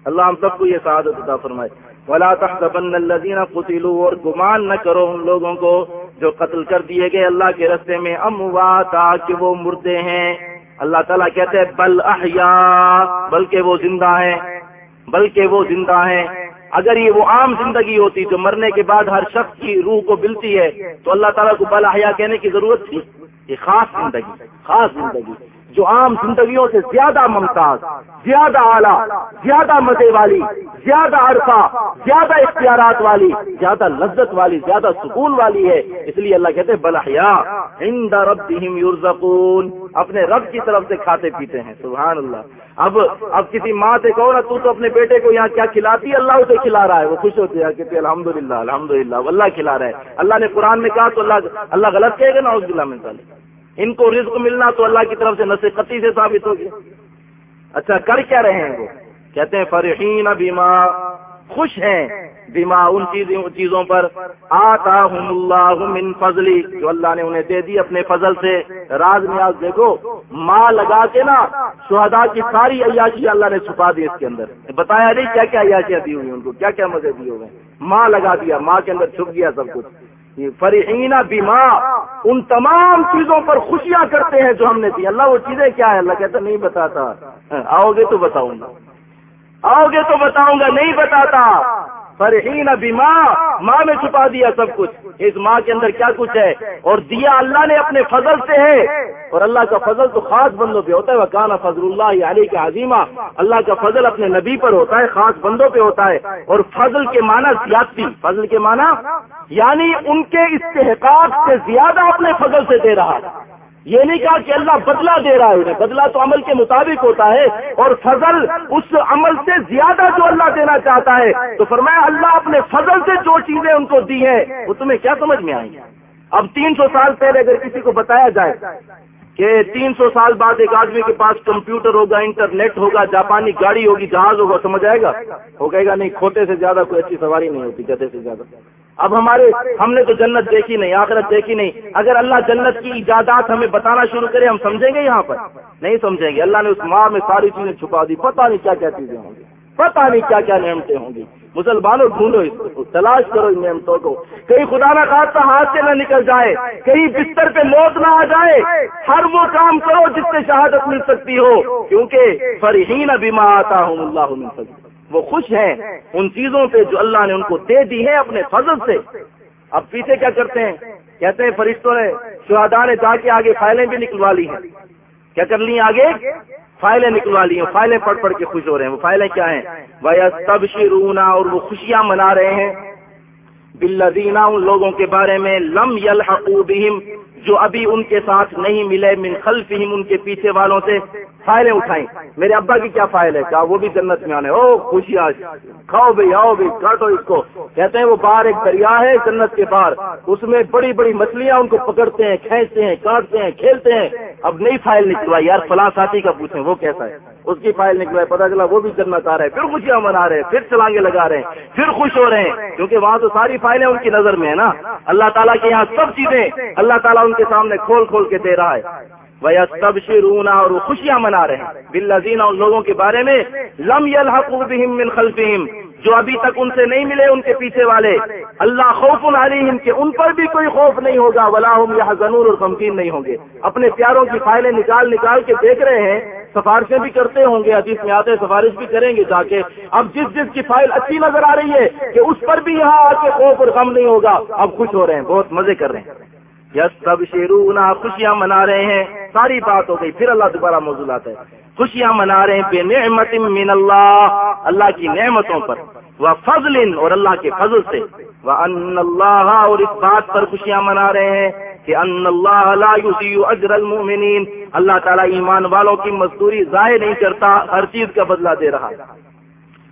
اللہ ہم سب کو یہ سعادت عطا فرمائے۔ ولا تحسبن الذين قتلوا اور گمان نہ کرو ان لوگوں کو جو قتل کر دیے گئے۔ اللہ کے رستے میں امواتا کہ وہ مردے ہیں۔ اللہ تعالیٰ کہتے ہیں، بل احیاء بلکہ وہ زندہ ہیں۔ بلکہ وہ زندہ ہیں۔ اگر یہ وہ عام زندگی ہوتی جو مرنے کے بعد ہر شخص کی روح کو ملتی ہے، تو اللہ تعالیٰ کو بل احیاء کہنے کی ضرورت تھی۔ یہ خاص زندگی خاص زندگی۔ جو عام زندگیوں سے زیادہ ممتاز، زیادہ اعلیٰ، زیادہ مزے والی، زیادہ عرصہ زیادہ اختیارات والی، زیادہ لذت والی، زیادہ سکون والی ہے، اس لیے اللہ کہتے بلحیا ہند رب یورزقون اپنے رب کی طرف سے کھاتے پیتے ہیں، سبحان اللہ۔ اب اب کسی ماں سے کہو نا، تو تو اپنے بیٹے کو یہاں کیا کھلاتی ہے؟ اللہ اسے کھلا رہا ہے۔ وہ خوش ہوتے ہیں کہتے الحمد للہ الحمد للہ اللہ کھلا رہا ہے۔ اللہ نے قرآن میں کہا تو اللہ اللہ غلط کہے گا نا اس دلّہ میں ان کو رزق ملنا تو اللہ کی طرف سے نصیقتی سے ثابت ہو گیا۔ اچھا کر کیا رہے ہیں وہ؟ کہتے ہیں فرحین بیما خوش ہیں بیما ان چیزوں پر۔ آتا ہوں اللہ من فضلی، جو اللہ نے انہیں دے دی اپنے فضل سے۔ راز نیاز دیکھو، ماں لگا کے نا شہدا کی ساری عیاشی اللہ نے چھپا دی اس کے اندر۔ بتایا نہیں کیا کیا عیاشیاں دی ہوئی ان کو، کیا کیا مزے دیے ہوئے ماں لگا دیا، ماں کے اندر چھپ گیا سب کچھ۔ فرحینہ بیما ان تمام چیزوں پر خوشیاں کرتے ہیں جو ہم نے دی۔ اللہ وہ چیزیں کیا ہے؟ اللہ کہتا نہیں بتاتا۔ آؤ گے تو بتاؤں گا۔ آؤ گے تو بتاؤں گا، نہیں بتاتا۔ فرحین ابھی ماں ماں میں چھپا دیا سب کچھ۔ اس ماں کے اندر کیا کچھ ہے؟ اور دیا اللہ نے اپنے فضل سے ہے۔ اور اللہ کا فضل تو خاص بندوں پہ ہوتا ہے۔ وہ فضل اللہ علی کا عظیمہ۔ اللہ کا فضل اپنے نبی پر ہوتا ہے، خاص بندوں پہ ہوتا ہے۔ اور فضل کے معنی زیادتی۔ فضل کے معنی یعنی ان کے استحقاق سے زیادہ اپنے فضل سے دے رہا یہ نہیں کہا کہ اللہ بدلہ دے رہا ہے بدلہ تو عمل کے مطابق ہوتا ہے اور فضل اس عمل سے زیادہ جو اللہ دینا چاہتا ہے۔ تو فرمایا، اللہ اپنے فضل سے جو چیزیں ان کو دی ہیں، وہ تمہیں کیا سمجھ میں آئیں؟ اب تین سو سال پہلے اگر کسی کو بتایا جائے کہ تین سو سال بعد ایک آدمی کے پاس کمپیوٹر ہوگا، انٹرنیٹ ہوگا، جاپانی گاڑی ہوگی، جہاز ہوگا، سمجھ آئے گا؟ ہو گئے گا، نہیں، کھوتے سے زیادہ کوئی اچھی سواری نہیں ہوتی گدے سے زیادہ۔ اب ہمارے ہم نے تو جنت دیکھی نہیں، آخرت دیکھی نہیں۔ اگر اللہ جنت کی ایجادات ہمیں بتانا شروع کرے، ہم سمجھیں گے یہاں پر۔ نہیں سمجھیں گے۔ اللہ نے اس ماں میں ساری چیزیں چھپا دی۔ پتہ نہیں کیا کیا چیزیں ہوں گی۔ پتہ نہیں کیا کیا نعمتیں ہوں گی۔ مسلمانوں، ڈھونڈو اس کو۔ تلاش کرو ان نعمتوں کو۔ کہیں خدا نہ خاص ہاتھ سے نہ نکل جائے۔ کہیں بستر پہ موت نہ آ جائے۔ ہر وہ کام کرو جس سے شہادت مل سکتی ہو۔ کیونکہ فرحین ابھی ماں آتا ہوں اللہ مل سکتی وہ خوش ہیں ان چیزوں پہ جو اللہ نے ان کو دے دی ہے اپنے فضل سے۔ اب پیچھے کیا کرتے ہیں؟ کہتے ہیں فرشتوں نے شہدا نے جا کے آگے فائلیں بھی نکلوا لی ہیں۔ کیا کر لی آگے؟ فائلیں نکلوا لی ہیں۔ فائلیں پڑھ پڑھ کے خوش ہو رہے ہیں۔ وہ فائلیں کیا ہیں؟ وہ تب اور وہ خوشیاں منا رہے ہیں۔ بلدینہ ان لوگوں کے بارے میں لم یلحقوا بہم جو ابھی ان کے ساتھ نہیں ملے، من خلفہم، ان کے پیچھے والوں سے فائلیں اٹھائیں۔ میرے ابا کی کیا فائل ہے؟ کیا وہ بھی جنت میں آنے۔ او خوشیاں کھاؤ بھائی، آؤ بھائی، کاٹو اس کو۔ کہتے ہیں، وہ باہر ایک دریا ہے جنت کے باہر۔ اس میں بڑی بڑی مچھلیاں ان کو پکڑتے ہیں، کھینچتے ہیں، کاٹتے ہیں، کھیلتے ہیں۔ اب نئی فائل نکلوائی۔ یار، فلاں ساتھی کا پوچھیں، وہ کیسا ہے؟ اس کی فائل نکلوائی پتا چلا وہ بھی جنت آ رہے ہیں۔ پھر خوشیاں منا رہے ہیں، پھر چلانگے لگا رہے ہیں، پھر خوش ہو رہے ہیں۔ کیونکہ وہاں تو ساری فائلیں ان کی نظر میں ہے نا۔ اللہ تعالیٰ کے یہاں سب چیزیں، اللہ تعالیٰ ان کے سامنے کھول کھول کے دے رہا ہے۔ وہ سب شرونا اور وہ خوشیاں منا رہے ہیں۔ بل اور لوگوں کے بارے میں لم بہم من خلفہم جو ابھی تک ان سے نہیں ملے ان کے پیچھے والے۔ اللہ خوف علیہم کہ ان پر بھی کوئی خوف نہیں ہوگا۔ ولاحم یا ضنور اور غمگین نہیں ہوں گے۔ اپنے پیاروں کی فائلیں نکال نکال کے دیکھ رہے ہیں۔ سفارشیں بھی کرتے ہوں گے۔ حدیث میں آتے سفارش بھی کریں گے جا کے۔ اب جس جس کی فائل اچھی نظر آ رہی ہے کہ اس پر بھی یہاں آ کے خوف اور غم نہیں ہوگا۔ اب خوش ہو رہے ہیں۔ بہت مزے کر رہے ہیں۔ یس سب شیرونا خوشیاں منا رہے ہیں، ساری بات ہو گئی، پھر اللہ دوبارہ موضوع آتا ہے۔ خوشیاں منا رہے ہیں بے نعمت من اللہ اللہ کی نعمتوں پر۔ وہ فضل اور اللہ کے فضل سے۔ وہ ان اللہ اور اس بات پر خوشیاں منا رہے ہیں کہ ان اللہ لا اجر المؤمنین اللہ تعالیٰ ایمان والوں کی مزدوری ضائع نہیں کرتا، ہر چیز کا بدلہ دے رہا۔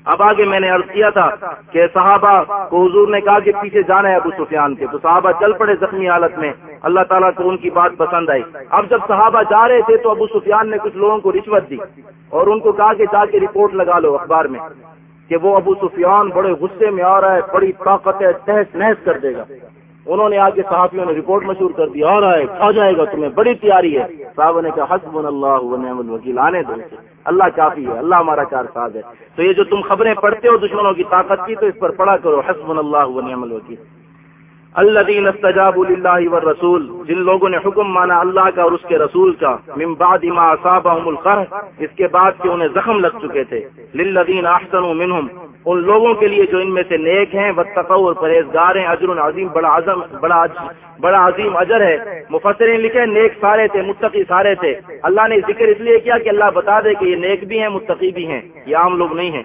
اب آگے میں نے عرض کیا تھا کہ صحابہ کو حضور نے کہا کہ پیچھے جانا ہے ابو سفیان کے، تو صحابہ چل پڑے زخمی حالت میں۔ اللہ تعالیٰ کو ان کی بات پسند آئی۔ اب جب صحابہ جا رہے تھے تو ابو سفیان نے کچھ لوگوں کو رشوت دی اور ان کو کہا کہ جا کے رپورٹ لگا لو اخبار میں کہ وہ ابو سفیان بڑے غصے میں آ رہا ہے، بڑی طاقت ہے تحس نحس کر دے گا۔ انہوں نے آگے صحافیوں نے رپورٹ مشہور کر دی آ رہا ہے کھا جائے گا، تمہیں بڑی تیاری ہے۔ صاحب نے کہا حسب اللہ نعم الوکیل، آنے دو اللہ کافی ہے، اللہ ہمارا کار ساز ہے۔ تو یہ جو تم خبریں پڑھتے ہو دشمنوں کی طاقت کی، تو اس پر پڑھا کرو حسب اللہ نعم الوکیل۔ اللہ دین استجاب اللہ و رسول جن لوگوں نے حکم مانا اللہ کا اور اس کے رسول کا، من بعد ما اصابهم القرح، اس کے بعد کہ انہیں زخم لگ چکے تھے۔ للذین احسنوا منهم ان لوگوں کے لیے جو ان میں سے نیک ہیں وتقوا اور پرہیزگار ہیں، اجر عظیم، بڑا عظم، بڑا بڑا عظیم اجر ہے۔ مفسرین لکھے نیک سارے تھے، متقی سارے تھے۔ اللہ نے ذکر اس لیے کیا کہ اللہ بتا دے کہ یہ نیک بھی ہیں، متقی بھی ہیں۔ یہ عام لوگ نہیں ہیں۔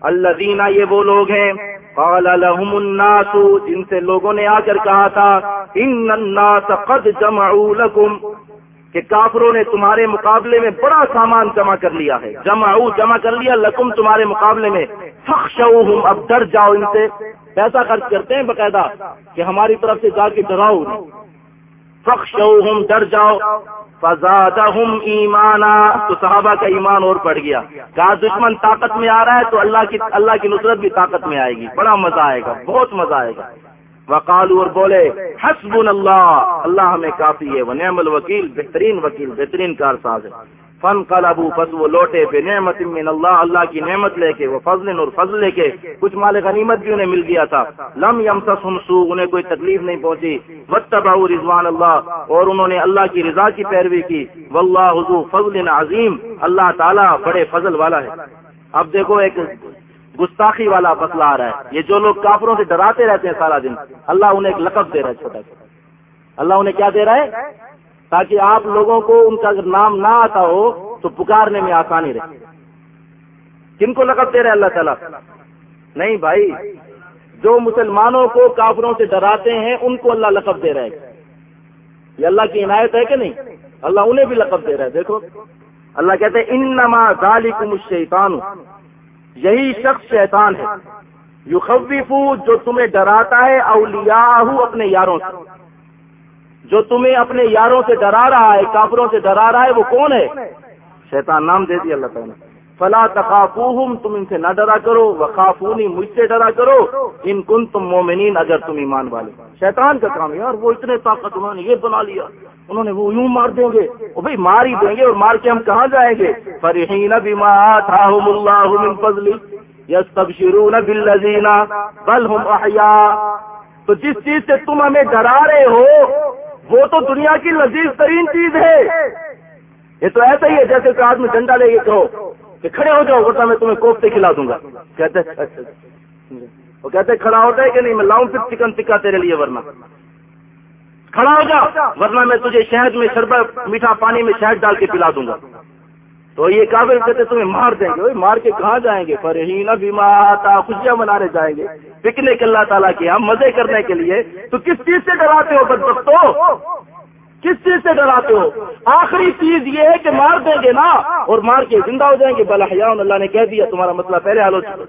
اللہ دینا یہ وہ لوگ ہیں۔ قال لهم الناس، جن سے لوگوں نے آ کر کہا تھا ان الناس قد جمعوا لكم کہ کافروں نے تمہارے مقابلے میں بڑا سامان جمع کر لیا ہے۔ جمع جمع کر لیا، لکم تمہارے مقابلے میں۔ فخشوہم، اب ڈر جاؤ ان سے۔ پیسہ خرچ کرتے ہیں باقاعدہ کہ ہماری طرف سے جا کے ڈراؤ۔ فخشوہم، ڈر جاؤ۔ فزادہم ایمانا۔ تو صحابہ کا ایمان اور پڑ گیا۔ کہا، دشمن طاقت میں آ رہا ہے تو اللہ کی اللہ کی نصرت بھی طاقت میں آئے گی۔ بڑا مزہ آئے گا، بہت مزہ آئے گا۔ وقالو اور بولے حسب اللہ اللہ ہمیں کافی ہے، وہ نعم الوکیل، بہترین وکیل، بہترین کار ساز ہے۔ فن کل ابو پس وہ لوٹے بے نعمت من اللہ اللہ کی نعمت لے کے، وہ فضل اور فضل لے کے کچھ مال غنیمت بھی انہیں مل گیا تھا۔ لم یم سو انہیں کوئی تکلیف نہیں پہنچی۔ وتبا رضوان اللہ، اور انہوں نے اللہ کی رضا کی پیروی کی۔ واللہ حضو فضل عظیم، اللہ تعالیٰ بڑے فضل والا ہے۔ اب دیکھو، ایک گستاخی والا مسئلہ آ رہا ہے۔ یہ جو لوگ کافروں سے ڈراتے رہتے ہیں سارا دن، اللہ انہیں ایک لقب دے رہا ہے چھوٹا اللہ انہیں کیا دے رہا ہے؟ تاکہ آپ لوگوں کو ان کا اگر نام نہ آتا ہو، تو پکارنے میں آسانی رہے۔ کن کو لقب دے رہے اللہ تعالیٰ؟ نہیں بھائی، جو مسلمانوں کو کافروں سے ڈراتے ہیں، ان کو اللہ لقب دے رہے یہ اللہ کی عنایت ہے کہ نہیں؟ اللہ انہیں بھی لقب دے رہا ہے۔ دیکھو، اللہ کہتے ہیں ان نما ذالکم الشیطان۔ یہی شخص شیطان ہے۔ یو جو تمہیں ڈراتا ہے اولیاء اپنے یاروں سے۔ جو تمہیں اپنے یاروں سے ڈرا رہا ہے، کافروں سے ڈرا رہا ہے، وہ کون ہے؟ شیطان نام دے دیا اللہ تعالیٰ فلا تخافوہم، تم ان سے نہ ڈرا کرو۔ وخافونی، مجھ سے ڈرا کرو۔ ان کن تم مومنین، اگر تم ایمان والے۔ شیطان کا کام یار، وہ اتنے طاقت انہوں نے یہ بنا لیا۔ انہوں نے وہ یوں مار دیں گے، وہ بھائی مار ہی دیں گے اور مار کے ہم کہاں جائیں گے؟ فرحین بما آتاہم اللہ من فضلی یستبشرون باللذین بل ہم احیاء تو جس چیز سے تم ہمیں ڈرا رہے ہو، وہ تو دنیا کی لذیذ ترین چیز ہے۔ یہ تو ایسا ہی ہے جیسے کہ آدمی ڈنڈا لے کے کہو کہ کھڑے ہو جاؤ، ورنہ میں تمہیں کوفتے کھلا دوں گا۔ کہتے وہ کہتے کھڑا ہوتا ہے کہ نہیں، میں لاؤں پھر چکن ٹکا تیرے لیے ورنہ۔ کھڑا ہو جا، ورنہ میں تجھے شہد میں شربت، میٹھا پانی میں شہد ڈال کے پلا دوں گا۔ تو یہ کافر کہتے تمہیں مار دیں گے مار کے کہاں جائیں گے؟ فرحین ابھی ماتا خوشیاں منانے جائیں گے۔ پکنک اللہ تعالیٰ کی ہم مزے کرنے کے لیے۔ تو کس چیز سے ڈراتے ہو بدبختو؟ کس چیز سے ڈراتے ہو؟ آخری چیز یہ ہے کہ مار دیں گے نا، اور مار کے زندہ ہو جائیں گے۔ بلا اللہ نے کہہ دیا، تمہارا مسئلہ پہلے حل ہو چکا۔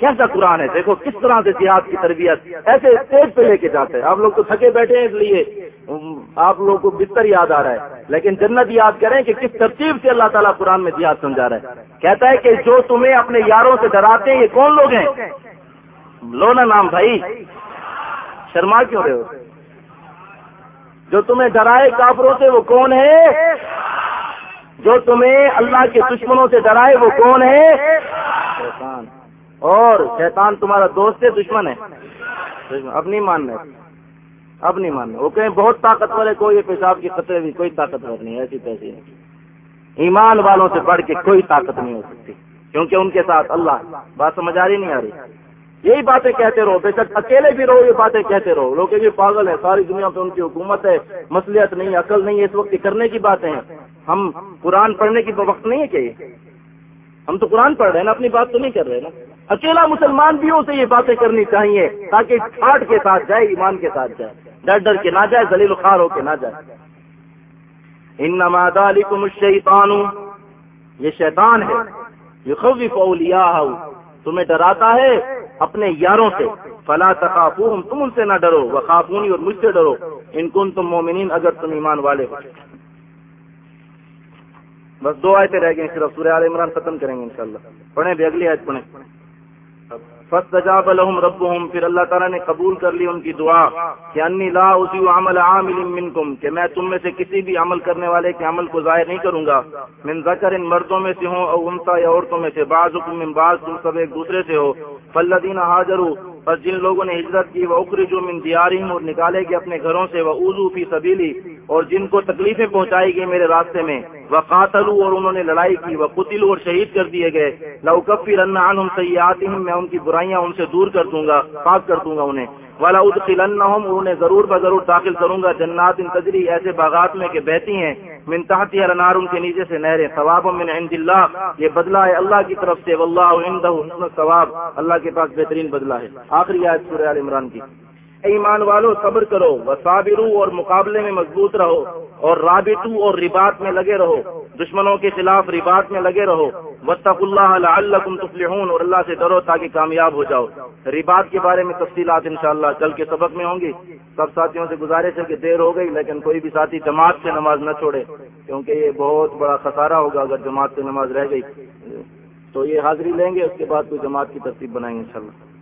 کیسا قرآن ہے؟ دیکھو کس طرح سے جہاد کی تربیت ایسے اسٹیج پہ لے کے جاتے ہیں۔ آپ لوگ تو تھکے بیٹھے ہیں اس لیے۔ آپ لوگوں کو بستر یاد آ رہا ہے۔ لیکن جنت یاد کریں کہ کس ترتیب سے اللہ تعالیٰ قرآن میں جہاد سمجھا رہا ہے۔ کہتا ہے کہ جو تمہیں اپنے یاروں سے ڈراتے ہیں، یہ کون لوگ ہیں؟ لو نا نام بھائی۔ شرما کیوں رہے ہو؟ جو تمہیں ڈرائے کافروں سے وہ کون ہے؟ جو تمہیں اللہ کے دشمنوں سے ڈرائے وہ کون ہے؟ اور شیطان تمہارا دوست ہے، دشمن ہے۔ دشمن، اب نہیں ماننا اب نہیں ماننا وہ کہیں بہت طاقتور ہے، کوئی پیشاب کی خطرے بھی کوئی طاقتور نہیں، ایسی پیسی نہیں۔ ایمان والوں سے بڑھ کے کوئی طاقت نہیں ہو سکتی، کیونکہ ان کے ساتھ اللہ۔ بات سمجھ آ رہی نہیں آ رہی؟ یہی باتیں کہتے رہو، بے شک اکیلے بھی رہو، یہ باتیں کہتے رہو۔ لوگ یہ پاگل ہے، ساری دنیا پہ ان کی حکومت ہے مسلیت نہیں، عقل نہیں، اس وقت کرنے کی باتیں ہیں۔ ہم قرآن پڑھنے کی وقت نہیں ہے کہ ہم تو قرآن پڑھ رہے ہیں نا اپنی بات تو نہیں کر رہے نا۔ اکیلا مسلمان بھی ہو اسے یہ باتیں کرنی چاہیے تاکہ چھاٹ کے ساتھ جائے، ایمان کے ساتھ جائے۔ ڈر ڈر کے نہ جائے دلیل خار ہو کے نہ جائے۔ ان علیکم الشیطان، یہ شیطان ہے یہ خوف اولیاء تمہیں ڈراتا ہے اپنے یاروں سے۔ فلا تخافوہم، تم ان سے نہ ڈرو، وخافونی اور مجھ سے ڈرو۔ ان کن تم مومنین، اگر تم ایمان والے ہو۔ بس دو آیتیں رہ گئے صرف سورہ عال عمران ختم کریں گے انشاءاللہ۔ پڑھیں بھی اگلی آیت پڑھیں۔ فستجاب لهم ربهم، پھر اللہ تعالیٰ نے قبول کر لی ان کی دعا کہ انی لا اسی عمل عامل منکم، کہ میں تم میں سے کسی بھی عمل کرنے والے کے عمل کو ظاہر نہیں کروں گا۔ من ذکر ان مردوں میں سے ہوں، او انسا یا عورتوں میں سے، بعضکم من بعض، تم سب ایک دوسرے سے ہو۔ فالذین حاجروا بس جن لوگوں نے ہجرت کی وہ اخرجوا من دیارہم اور نکالے گئے اپنے گھروں سے وہ اوذو فی سبیلی اور جن کو تکلیفیں پہنچائی گئی میرے راستے میں۔ وہ قاتلوا اور انہوں نے لڑائی کی وہ قتلوا اور شہید کر دیے گئے۔ لو کفرن عنہم سیئاتہم، میں ان کی برائیاں ان سے دور کر دوں گا، پاک کر دوں گا انہیں۔ والا ادخلنہم انہیں ضرور بضرور داخل کروں گا۔ جنات ان تجری ایسے باغات میں کہ بہتی ہیں۔ من تحتی الانار ان کے نیچے سے نہریں۔ ثواب من عند اللہ۔ یہ بدلہ ہے اللہ کی طرف سے۔ واللہ عنده حسن ثواب اللہ کے پاس بہترین بدلہ ہے۔ آخری آیت سورہ ال عمران کی۔ ایمان والو، صبر کرو۔ وصابرو اور مقابلے میں مضبوط رہو۔ اور رابطو اور رباط میں لگے رہو۔ دشمنوں کے خلاف رباط میں لگے رہو۔ وطق اللہ لعلکم تفلحون اور اللہ سے ڈرو تاکہ کامیاب ہو جاؤ۔ رباط کے بارے میں تفصیلات انشاءاللہ کل کے سبق میں ہوں گی سب ساتھیوں سے گزارش ہے کہ دیر ہو گئی، لیکن کوئی بھی ساتھی جماعت سے نماز نہ چھوڑے، کیونکہ یہ بہت بڑا خسارہ ہوگا اگر جماعت سے نماز رہ گئی۔ تو یہ حاضری لیں گے، اس کے بعد کوئی جماعت کی ترتیب بنائیں گے انشاءاللہ۔